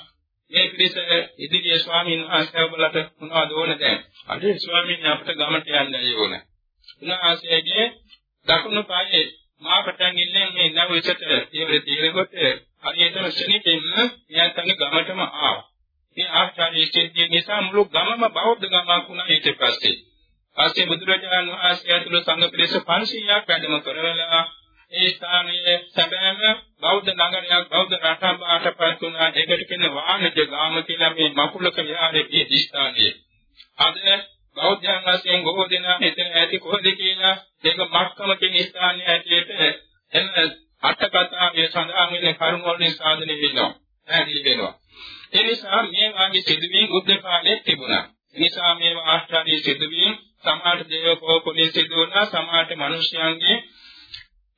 මේ පිරිස ඉදිරියේ ස්වාමීන් වහන්සේ ඔබලට මොනවද ඕන දැන්? අද ස්වාමීන් අපිට ගමට යන්න ඕන. උන්වහන්සේගේ දකුණු පායේ මාපටන් ඉන්නේ මේ නව විසත ඉවර තියෙනකොට හරියටම ශනිකින්ම එයාටගේ ගමටම ආවා. මේ ආචාර්ය සිද්ධිය නිසා මුළු ගමම බෞද්ධ ගමක් වුණා ඊට පස්සේ. පස්සේ බුදුරජාණන් වහන්සේ ඇතුළු සංඝ පිරිස 500ක් වැඩම කරවලා ඒ ස්ථානයේ සැබෑම බෞද්ධ නගරයක් බෞද්ධ රටක් බාටපත් වුණා. ඒකට කියන වාණිජ ගාම කියලා මේ මකුලක විහාරයේ ඒ ස්ථානයේ. අද බෞද්ධයන් වශයෙන් බොහෝ දෙනා මෙතන ඇති කොහොද කියලා ඒක මක්කම කියන ස්ථානයේ ඇටියට එන්න අට කතාවේ සඳහන් වෙන කරුණ වලින් සාධනය වෙනවා. පැහැදිලි වෙනවා. ඒ නිසා මේ වාගේ සිදුවීම් බුද්ධ කාලයේ තිබුණා. ඒ නිසා මේ ආශ්චර්ය සිදුවීම් සමාජ දේවකෝපලේ සිදු වුණා සමාජ මිනිසයන්ගේ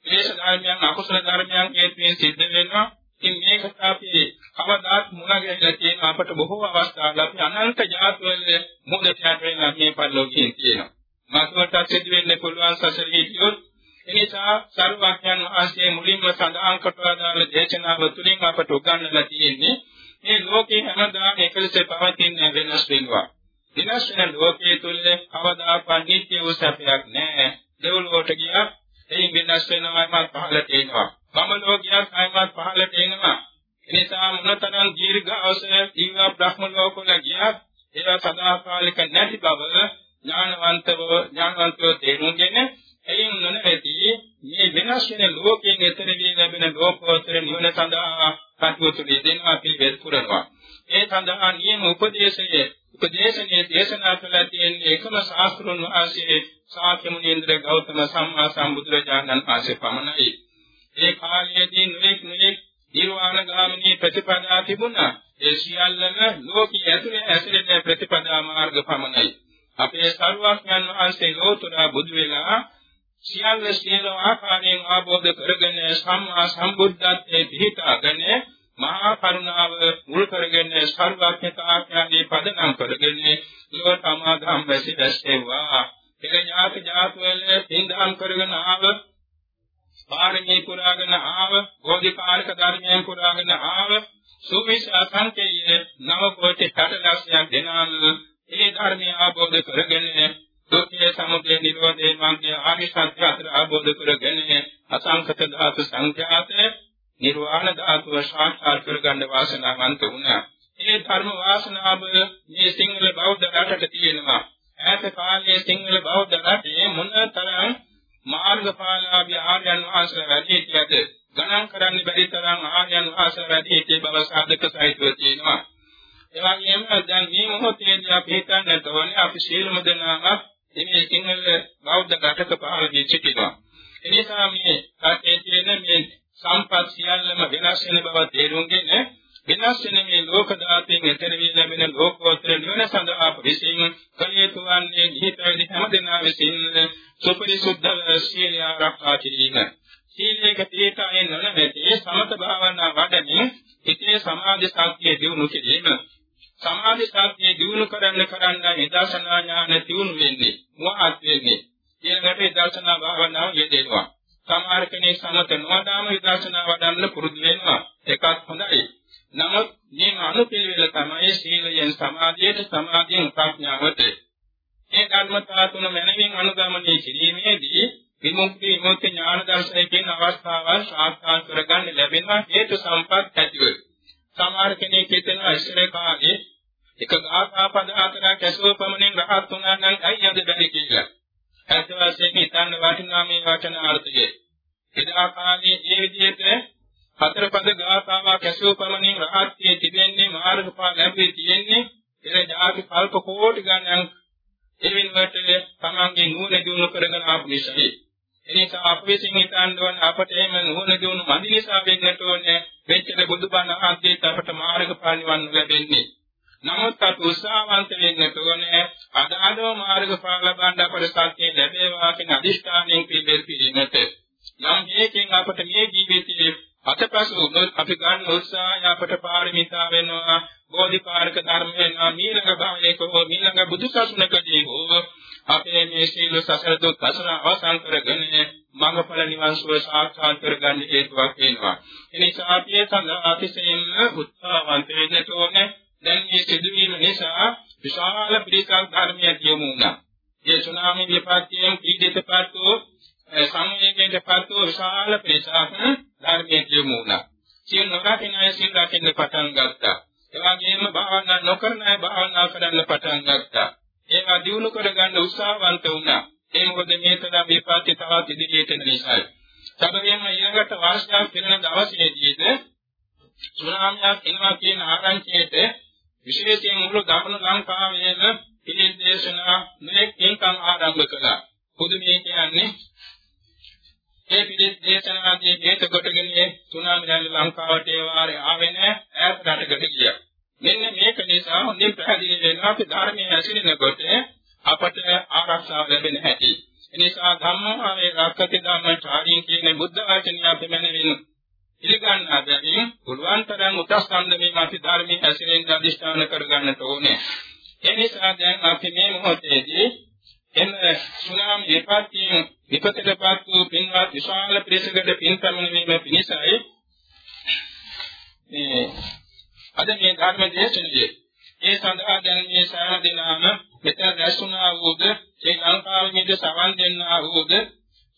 ක්ලේශ ධර්මයන් අකුසල ධර්මයන් හේතුවෙන් සිද්ධ වෙනවා. ඉතින් මේකට අපි කවදාත් මුණ ගැහිලා තියෙන අපට බොහෝ අවස්ථාවල අපි අනන්ත ජාතවල මුදට වෙන මේ පරිලෝකයේ තියෙනවා. මාතෘකාවට සිද්ධ වෙන්න පුළුවන් සසරේ කියොත් එනිසා සර්වඥයන් වහන්සේ මුලින්ම සඳහන් කොට දාන දේශනාව තුළින් අපට උගන්වලා තියෙන්නේ මේ ලෝකේ හැමදාම එකලස පවතින වෙනස් වෙනවා. වෙනස් වෙන ලෝකයේ තුල කවදාකවත් නිත්‍ය වූ සැපයක් නැහැ. දෙවලුවට ගියා එයින් වෙනස් වෙනවාමත් පහළට එනවා. බඹලෝ ගියා කායමත් පහළට එනවා. එනිසා මොනතරම් දීර්ඝ අවසර ජීව බ්‍රහ්ම ලෝකවල ගියත් ඒවා සදාකාලික නැති බව ඥානවන්තව ඥානවන්තව තේරුම්ගෙන එයින් නොනැති මේ වෙනස් වෙන ලෝකයෙන් එතර වී ලැබෙන ලෝකෝත්තර නිවන සඳහා කටයුතු දෙනවා පිළිවෙත් පුරනවා. ඒ සඳහා නියම උපදේශයේ උපදේශනයේ දේශනා කළ තියෙන එකම ශාස්ත්‍රුන් වහන්සේ ශාක්‍ය මුනීන්ද්‍ර ගෞතම සම්මා සම්බුදුරජාණන් වහන්සේ පමණයි. ඒ කාලයේදී නෙක් නෙක් නිර්වාණ ගාමිනී ප්‍රතිපදා තිබුණා. ඒ සියල්ලම ලෝකයේ ඇතුලේ ඇසෙන ප්‍රතිපදා මාර්ග පමණයි. අපේ සරුවක්ඥන් වහන්සේ ලෝතුරා බුදු වෙලා සියල්ල සියලු ආකාරයෙන් ආબોධ කරගෙන සම්මා සම්බුද්ධත්වයේ පිහිටාගෙන මහා කරුණාව මුල් කරගෙන සර්වඥතාඥානයේ පදනම් කරගෙන ලෝක සමාධම් වැසි දැස්සෙව්වා පෙර ඥාති ජාතවල පින්දාම් කරගෙන ආව පාරමී පුරාගෙන ආව බෝධිපාලක ධර්මයන් පුරාගෙන ආව සුවිස අසංකේය නව කෝටි 60 ලක්ෂයක් දෙනාම ඒ ධර්මය ආબોධ කරගෙන දුක්ඛේ සමුදය නිරෝධේ මාර්ගය ආරි සත්‍ය අතර ආબોධ කරගෙන අසංකත ධාතු සංඛ්‍යාත නිර්වාණ ධාතුව සාක්ෂාත් කරගන්න වාසනාවන්ත වුණා. මේ ධර්ම වාසනාව මේ සිංහල බෞද්ධ රටට තියෙනවා. ඈත කාලයේ සිංහල බෞද්ධ රටේ මොනතරම් මාර්ගඵලාභී ආර්යයන් වහන්සේලා වැඩි සිටියද ගණන් කරන්න බැරි තරම් ආර්යයන් වහන්සේලා වැඩි සිටි බව සාධක සහිතව තියෙනවා. ඒ වගේම දැන් මේ මොහොතේදී අපි හිතන්නට ඕනේ අපි සියලුම දෙනාම මේ සිංහල බෞද්ධ රටක පහළ වී සිටිනවා. එනිසා මේ රටේ තියෙන මේ සම්පත් සියල්ලම වෙනස් වෙන බව තේරුම්ගෙන වෙනස් වෙන මේ ලෝක ධාතුන් එතන වී ලැබෙන ලෝකෝත්තර නිවන සඳහා විසින් කලියතු වන්නේ නිහිතවදී හැම දෙනා විසින් සුපරිසුද්ධ සීල ආරක්ෂා කිරීම. සීලයක පිළිපැයෙන් නොනැති සමත භාවනා වඩමින් හිතේ සමාධි ශක්තිය දියුණු කිරීම. සමාධි ශක්තිය දියුණු කරන්න කරන්න නිදර්ශනා ඥාන දියුණු වෙන්නේ. මොහත් වෙන්නේ. ඊළඟට නිදර්ශනා භාවනාව යෙදෙනවා. සමහර කෙනෙක් සමත නොවදාම විදර්ශනා වඩන්න පුරුදු වෙනවා. ඒකත් හොඳයි. නමුත් මේ අනුපිළිවෙල තමයි සීලයෙන් සමාධියට සමාධියෙන් ප්‍රඥාවට. මේ ධර්මතා තුන මනමින් අනුගමනය කිරීමේදී විමුක්ති විමුක්ති ඥාන දර්ශනය කියන අවස්ථාවල් සාක්ෂාත් කරගන්න ලැබෙනවා හේතු සම්පත් ඇතිව. සමහර කෙනෙක් හිතනවා ඉස්සර කාලේ එක ගාථා පද හතරක් ඇසුව පමණින් රහත් වුණා නම් අයියද බැරි කියලා. ඇත්ත වශයෙන්ම හිතන්න වටිනා මේ වචන අර්ථය. එදා කාලේ මේ විදිහට හතර පද ගාථාවක් ඇසූ පමණින් රහත්ත්වයේ තිබෙන්නේ මාර්ගඵල ලැබෙන්නේ තියෙන්නේ එර ජාති කල්ප කෝටි ගණන් එවින් වට තමන්ගේ නුවණ දිනු කරගෙන ආපු නිසායි. එනිසා අප විසින් හිතන්න ඕන අපට එහෙම නුවණ දිනු මදි නිසා වෙන්නට ඕනේ වෙච්චද බුදුබණ ආදී අපට මාර්ගඵල නිවන් ලැබෙන්නේ. නමුත් අපි උත්සාහවන්ත වෙන්න ඕනේ අදාළව මාර්ගඵල ලබන්න අපට සත්‍ය ලැබේවා කියන අදිෂ්ඨානයෙන් පිළිවෙල පිළිමත යම් හේකින් අපට මේ ජීවිතයේ අතපසු උනොත් අපි ගන්න උත්සාහය අපට පාරමිතා වෙනවා බෝධිපාරක ධර්ම වෙනවා මීළඟ භවයක හෝ මීළඟ බුදු සසුනකදී හෝ අපේ මේ සීල සසර දුක් අසන අවසන් කරගෙන මඟඵල නිවන් සුව සාක්ෂාත් කරගන්න හේතුවක් වෙනවා. එනිසා අපි සඳහා අතිශයින්ම උත්සාහවන්ත වෙන්න ඕනේ. දැන් මේ සිදුවීම නිසා විශාල පිරිසක් ධර්මයට යොමු වුණා. ඒ සුනාමි විපත්තියෙන් පීඩිතපත් වූ සංවේගයටපත් වූ විශාල පිරිසක් ධර්මයට යොමු වුණා. සියලු නොරකින් අය සිල් රකින්න පටන් ගත්තා. ඒ වගේම භාවනා නොකරන අය භාවනා කරන්න පටන් ගත්තා. ඒවා දියුණු කරගන්න උත්සාහවන්ත වුණා. ඒ මොකද මේ තරම් විපත්ති තවත් ඉදිරියට එන නිසායි. සැබවින්ම ඊළඟට වාර්ෂිකයක් පිරෙන දවසේදීද සුනාමියක් එනවා කියන ආරංචියට විශේෂයෙන් මුළු දකුණු ලංකාවේම පිළිත් දේශනා මේ කින්කම් ආරම්භ කළා. පුදුමේ කියන්නේ ඒ පිළිත් දේශනාදී හේත කොටගෙන සුනාමි දැන් ලංකාවට ඒ වාරේ ආවේ නැහැ ඈත රටකට ගියා. මෙන්න මේක නිසා හොඳින් පැහැදිලි වෙනවා අපි ධර්මයේ හැසිරෙනකොට අපට ආරක්ෂාව ලැබෙන හැටි. එනිසා ධම්මෝහේ රක්කති ධම්මචාරීන් කියන බුද්ධ වචනය අපි මැනවින් පිළිගන්නා බැවින් පුළුවන් තරම් උත්සාහන්ද මේ මාති ධර්මයේ හැසිරෙන්න අධිෂ්ඨාන කරගන්නට ඕනේ. ඒ නිසා දැන් අපි මේ මොහොතේදී එන සුනාමි විපත්තියෙන් විපතටපත් වූ පින්වත් විශාල පිරිසකට පින් පැමිණීම පිණිසයි මේ අද මේ ධර්ම දේශනාවේ ඒ සඳහා දැන් මේ සෑම දිනම මෙතන දැසුණා වූද ඒ ලංකාවේ මිද සවන් දෙන්නා වූද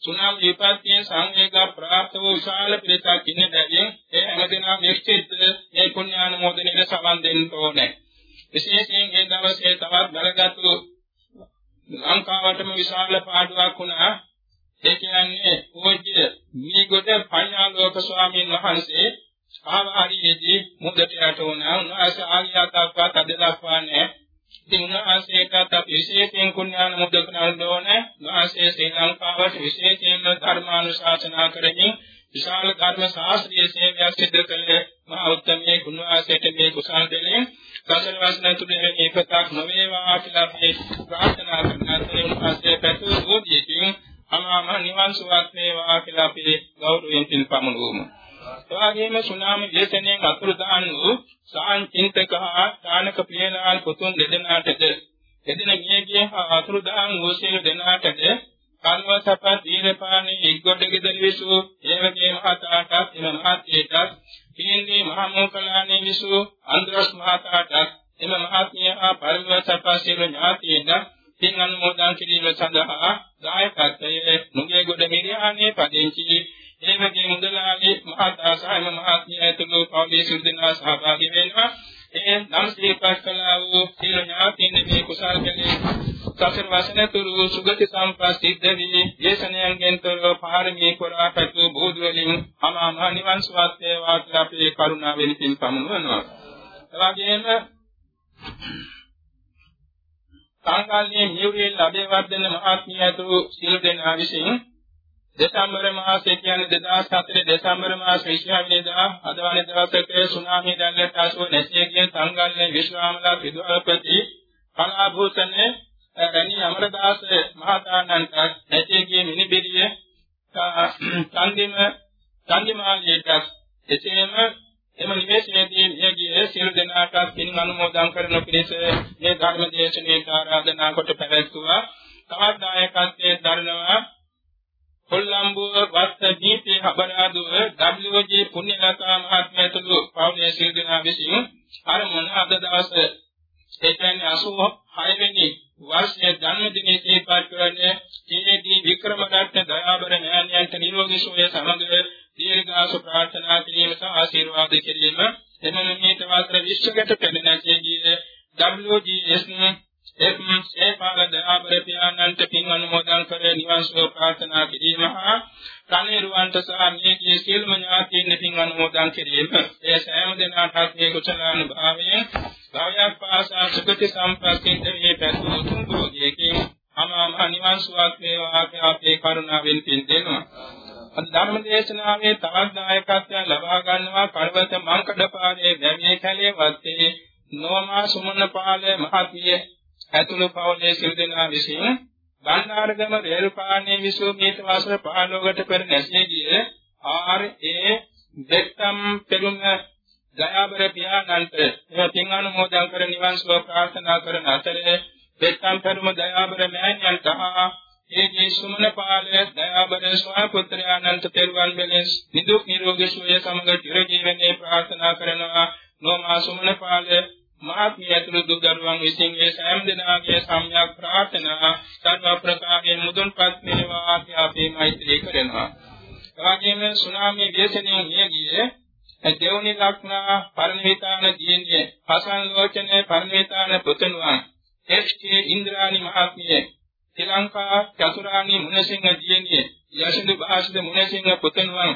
සුනාමි විපත්තියෙන් සංවේග ප්‍රාප්ත වූ විශාල පිරිසක් ඉන්න බැවින් ඒ හැමදෙනා නිශ්චිත මේ පුණ්‍යානුමෝදනයේ සවන් දෙන්න ඕනේ. විශේෂයෙන් ඒ දවසේ තවත් බලගත්තු ලංකාවටම විශාල පාඩුවක් වුණා. ඒ කියන්නේ පූජ්‍ය මීගොඩ පඤ්ඤාලෝක ස්වාමීන් වහන්සේ ආවාරියේදී මුදට යට වුණා. උන්වහන්සේ ආගියාතක්වත් අද දක්වානේ ඉතින් උන්වහන්සේට අපි විශේෂයෙන් කුණ්‍යාන මුදක නරඹ ඕනේ. උන්වහන්සේ ශ්‍රී ලංකාවට විශේෂයෙන්ම ධර්මානුශාසනා කරමින් විශාල ධර්ම ශාස්ත්‍රීය සේවයක් සිදු කළ මහ උත්තමයේ ගුණවාසයට මේ කුසල් දෙලෙන් සසර වසන තුනේ ඒකතක් නොවේවා කියලා අපි ප්‍රාර්ථනා කරන අතරේ උන්වහන්සේ පැතු බෝධියකින් අමාම නිවන් සුවත් වේවා කියලා අපි ගෞරවයෙන් පිළිපමුණුවමු. එවාගෙම සුනාමි දේශනෙන් අතුරුදහන් වූ සාංචින්තක හා දානක ප්‍රියලාල් පුතුන් දෙදෙනාටද? එදින මියගිය හා අතුරුදහන් වූ සියලු දෙනාටද? කන්වසප දීරපාණී ඉක්ගොඩගෙදර විසු ඒවගේ මහතාටත් එම මහත්යටත් පින්දී මහ මොකලාණේ විසු අන්ද්‍රස් මහතාටත් එම මහත්මිය හා පරිවසප සියලු ඥාතීන්ද පින් අනුමෝදන් කිරීම සඳහා දායකත්වයේ නුගේගොඩ මිරියානේ පදිංචි එවැනි මුදලාගේ මහදාසයම මහත්මිය ඇතුළු පවුලේ සිටිනා සහභාගී වෙනවා. ඒ නම් ශ්‍රීපත් කළා වූ සියලු ඥාතීන් මේ කුසල් කලේ සසර වසන තුරු සුගති සම්පස්සිද්ධ වී දේශනයන්ගෙන් තොරව පාරමී පුරා පැතු බෝධි වලින් අමා මහ නිවන් සුවත් වේවා කියලා අපේ කරුණාවෙන් පින් පමුණවනවා. එවාගෙම සංකල්පයේ නියුරියල් අධේවර්ධන මහත්මිය ඇතුළු සියලු දෙනා විසින් දෙසැම්බර් මාසයේ කියන්නේ 2004 දෙසැම්බර් මාස 20 වෙනිදා අද වන දවසක සුනාමි දැල්ලට අසුව නැසිය කියන සංගල්ලේ විශ්වාමලා විදුහල්පති කලාභූෂණ රණි අමරදාස මහතානන්ට නැසිය කියන මිනිබිරිය චන්දිම චන්දිමාලියට එසේම එම නිවේශනයේදී මියගිය සියලු දෙනාට පින් අනුමෝදන් කරන පිණිස මේ ධර්ම දේශනාවට ආරාධනා කොට පැවැත්වුවා. තවත් දායකත්වයේ දරනවා කොල්ලම්බුව වස්ත දීපේ හබරාදුව WG පුණ්‍යලතා මහත්මයාතුළු පවුලේ සියදෙනා විසින් අර මොන අද දවස ඒ කියන්නේ 86 වෙනි වර්ෂයේ ජන්මදිනයේ සිහිපත් කරන්නේ ජීවිතී වික්‍රමදත්ත දයාබර මෑණියන්ට නිරෝගී සුවය සමග දීර්ඝාසු ප්‍රාර්ථනා කිරීම සහ ආශිර්වාද කිරීම එමෙන්න මේ තවතර විශ්වගත පෙළෙනසේ ගියේ WGS එම් සේපාල දයාබර පියාණන්ට පින් අනුමෝදන් කර නිවන් සුව ප්‍රාර්ථනා කිරීම හා කණේරුවන්ට සහ මේකී සියලුම ඥාතීන් පින් අනුමෝදන් කිරීම. ඒ සෑම දිනකටත් මේ කුසලානුභාවයෙන් භවයක් පාසා සුගති සම්ප්‍රාප්තියේ පැතුම් තුන් භෝගියකින් අමා නිවන් සුවක් වේවා අපේ කරුණාවෙන් පින් දෙනවා. අද ධර්ම දේශනාවේ තවත් දායකත්වයන් ලබා ගන්නවා පර්වත මංකඩපාරේ වැවේ කැලේ වත්තේ නෝමා සුමනපාල මහත්මිය ඇතුළු පවුලේ සිල් දෙනා විසින් බණ්ඩාරගම රේරුපාණේ විසූ මේත වසර 15කට පෙර නැසී ගිය ආර්.ඒ. දෙක්තම් පෙරුම දයාබර පියාණන්ට එම පින් අනුමෝදන් කර නිවන් සුව ප්‍රාර්ථනා කරන අතරේ දෙක්තම් පෙරුම දයාබර මෑණියන්ට හා ඒගේ සුමන පාලය දයාබර ස්වාපුත්‍රයාණන්ට පෙරවන් වෙලෙස් නිදුක් නිරෝගී සුවය සමග චිරජීවනයේ ප්‍රාර්ථනා කරනවා නොමා සුමන පාලය මහත්මිය ඇතුළු දු දරුවන් විසින් ඒ සෑම දිනාගේ සම්‍යක් ප්‍රාර්ථනා සර්ව ප්‍රකාරයෙන් මුදුන්පත් වේවා අපි මෛත්‍රී කරනවා. එවාගෙම සුනාමිය දේශනෙන් නියගියේ දෙවනි ලක්නා පරිණිතාන දියණිය හසන් ලෝචනේ පරිණිතාන පුතණුවන් එස්.කේ. ඉන්ද්‍රාණි මහත්මිය ශ්‍රී ලංකා චතුරාණි මුනසිංහ දියණිය යසිඳු භාෂිත මුනසිංහ පුතණුවන්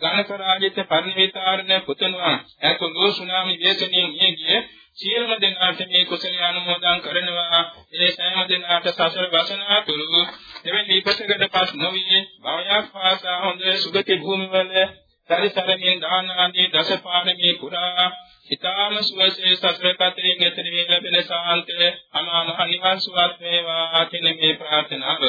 ගණක රාජිත පරිණිතාරණ පුතණුවන් එක්කෝ සුනාමි දේශනෙන් නියගියේ සියලුම දෙනාට මේ කුසල අනුමෝදන් කරනවා. ඒ සෑම දෙනාට සසර වසනා තුරු එවැනි විපතකට පස් නොවි භවයක් වාසා හොඳ සුගති භූමිවල පරිසරමින් දාන ආදී දසපාරමී පුරා ඊ타ම සුවසේ සසර කතරින් එතර වේ ලැබෙන සාන්ත අමාමහ නිවන් සුවත් වේවා කියන මේ ප්‍රාර්ථනාව.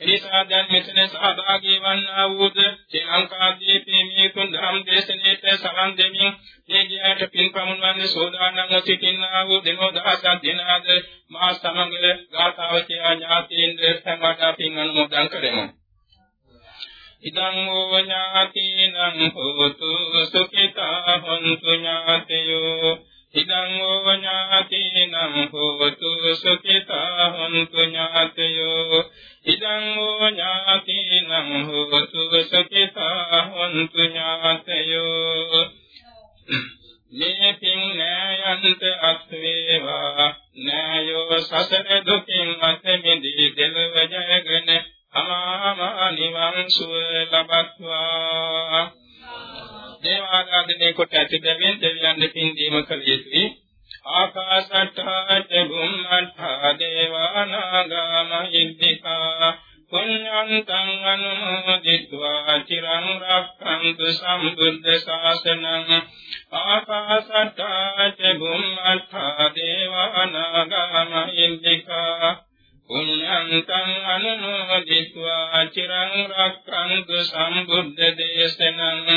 එනිසා දැන් මෙතන සහභාගී වන්නා වූද ශ්‍රී ලංකාදීපේ මේ තුන් ධම් දේශනේට සමන් දෙමින් මේ ගියට පින් පමුණවන්නේ සෝදානම්ව සිටින්නා වූ දෙනෝ දහසක් දෙනාද මා සමග ගාථාවචය ඥාතීන්ද සම්මාද පින් අනුමෝදන් කරමු. ඉදං ඕ ඥාතිනං හෝතු සුඛිතා හොන්තු ඥාතයෝ. ඉදං ඕ ඥාතිනං හෝතු සුඛිතා හොන්තු ඥාතයෝ. ඉදං ඕ ඥාතිනං හෝතු සුඛිතා හොන්තු ඥාතයෝ. නේපින් නයන්ත අත්වේවා නයෝ සසර දුකින් අත මිදී දෙලව ජයගෙන අමාමා නිවන් සුව ලබත්වා දේවාරාධනය කොට ඇති දෙවියන් දෙවියන් දෙපින් දීම කළ යුතුයි ආකාශට්ඨාච බුම්මට්ඨා දේවානාගා මහිද්దికා පුඤ්ඤන්තං අනුමෝදිत्वा චිරං රක්ඛන්තු සම්බුද්ධ ශාසනං ආකාශට්ඨාච බුම්මට්ඨා දේවානාගා මහිද්దికා පුඤ්ඤන්තං අනුමෝදිत्वा චිරං රක්ඛන්තු සම්බුද්ධ දේශනං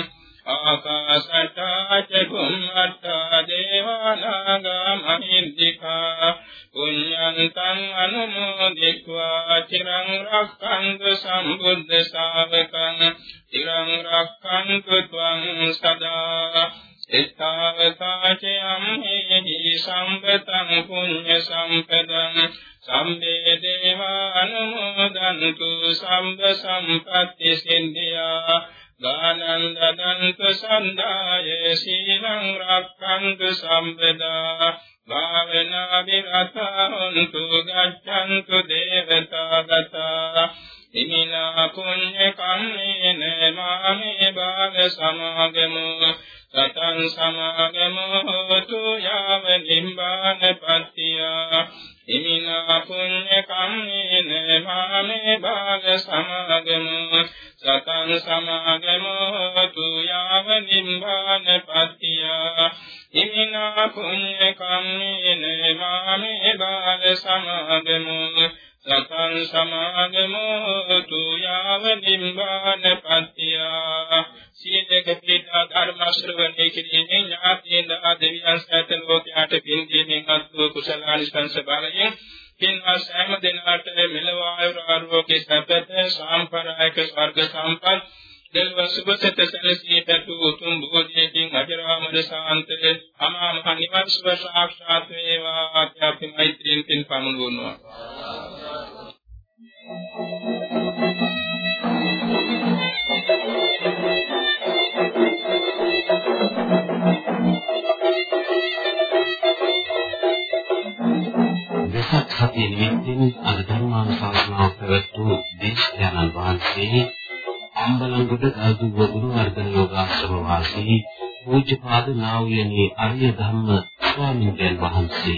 ආකාශට්ටා ච බුම්මට්ටා දේවානාගා මහිද්దికා පුඤ්ඤන්තං අනුමෝදිत्वा චිරං රක්ඛන්තු සම්බුද්ධ ශාවකං චිරං රක්ඛන්තු ත්වං සදා එත්තාවතාචයම් හි සම්පතං පුඤ්ඤ සම්පදං සම්මේ දේවා අනුමෝදන්තු සම්බ සම්පත්ති සිද්ධියා. දානන්දනන්ත සන්දාය සීලං රක්ඛන්තු සම්පදා භාවනා විරතන්තු ගච්ඡන්තු දේවතා ගතා ඉමිනා පුඤ්ඤ කම්මේන මාමේ භාග සමාගමු. සතං සමාගමෝ තු යාව නිම්බාන පත්තියා. ඉමිනා පුඤ්ඤ කම්මේන මාමේ භාග සමාගමු. සතං සමාගමෝ තු යාව නිම්බාන පත්තියා ඉමිනා පුඤ්ඤ කම්මේන මාමේ භාග සමාගමු සතං සමාගමෝ තු යාව නිම්බාන පත්තියා සීලක පිටා ධර්ම ශ්‍රවණය කිරීමෙන් ඥාතීන් ආදවියන් සත ලෝකයට පින් දීමෙන් අත්ව කුසලානිසංස බලයෙන් පින්වත් සෑම දිනකට මෙලව ආයුරාරෝග්‍ය සැපත සාම්ප්‍රායික ස්වර්ග සම්පත් දෙල්ව සුභසත සැලසී පැතු උතුම් බෝධියකින් අජරාමර සාන්තේ අමා මහ නිවන් සුව සාක්ෂාත් වේවා. අපි මෛත්‍රියෙන් පින් පමුණුවනවා වෙසක් සතිය නිමිත්තෙන් අද ධර්මානුශාසනාව පැවැත්වූ දේශකයන්න් වහන්සේ අම්බලන්ගොඩ ගල්දුව ගුරුවර්ධන යෝගාශ්‍රම වාසී පූජ්‍යපාද නා වූ යනි අරිය ධම්ම ස්වාමීන් වහන්සේ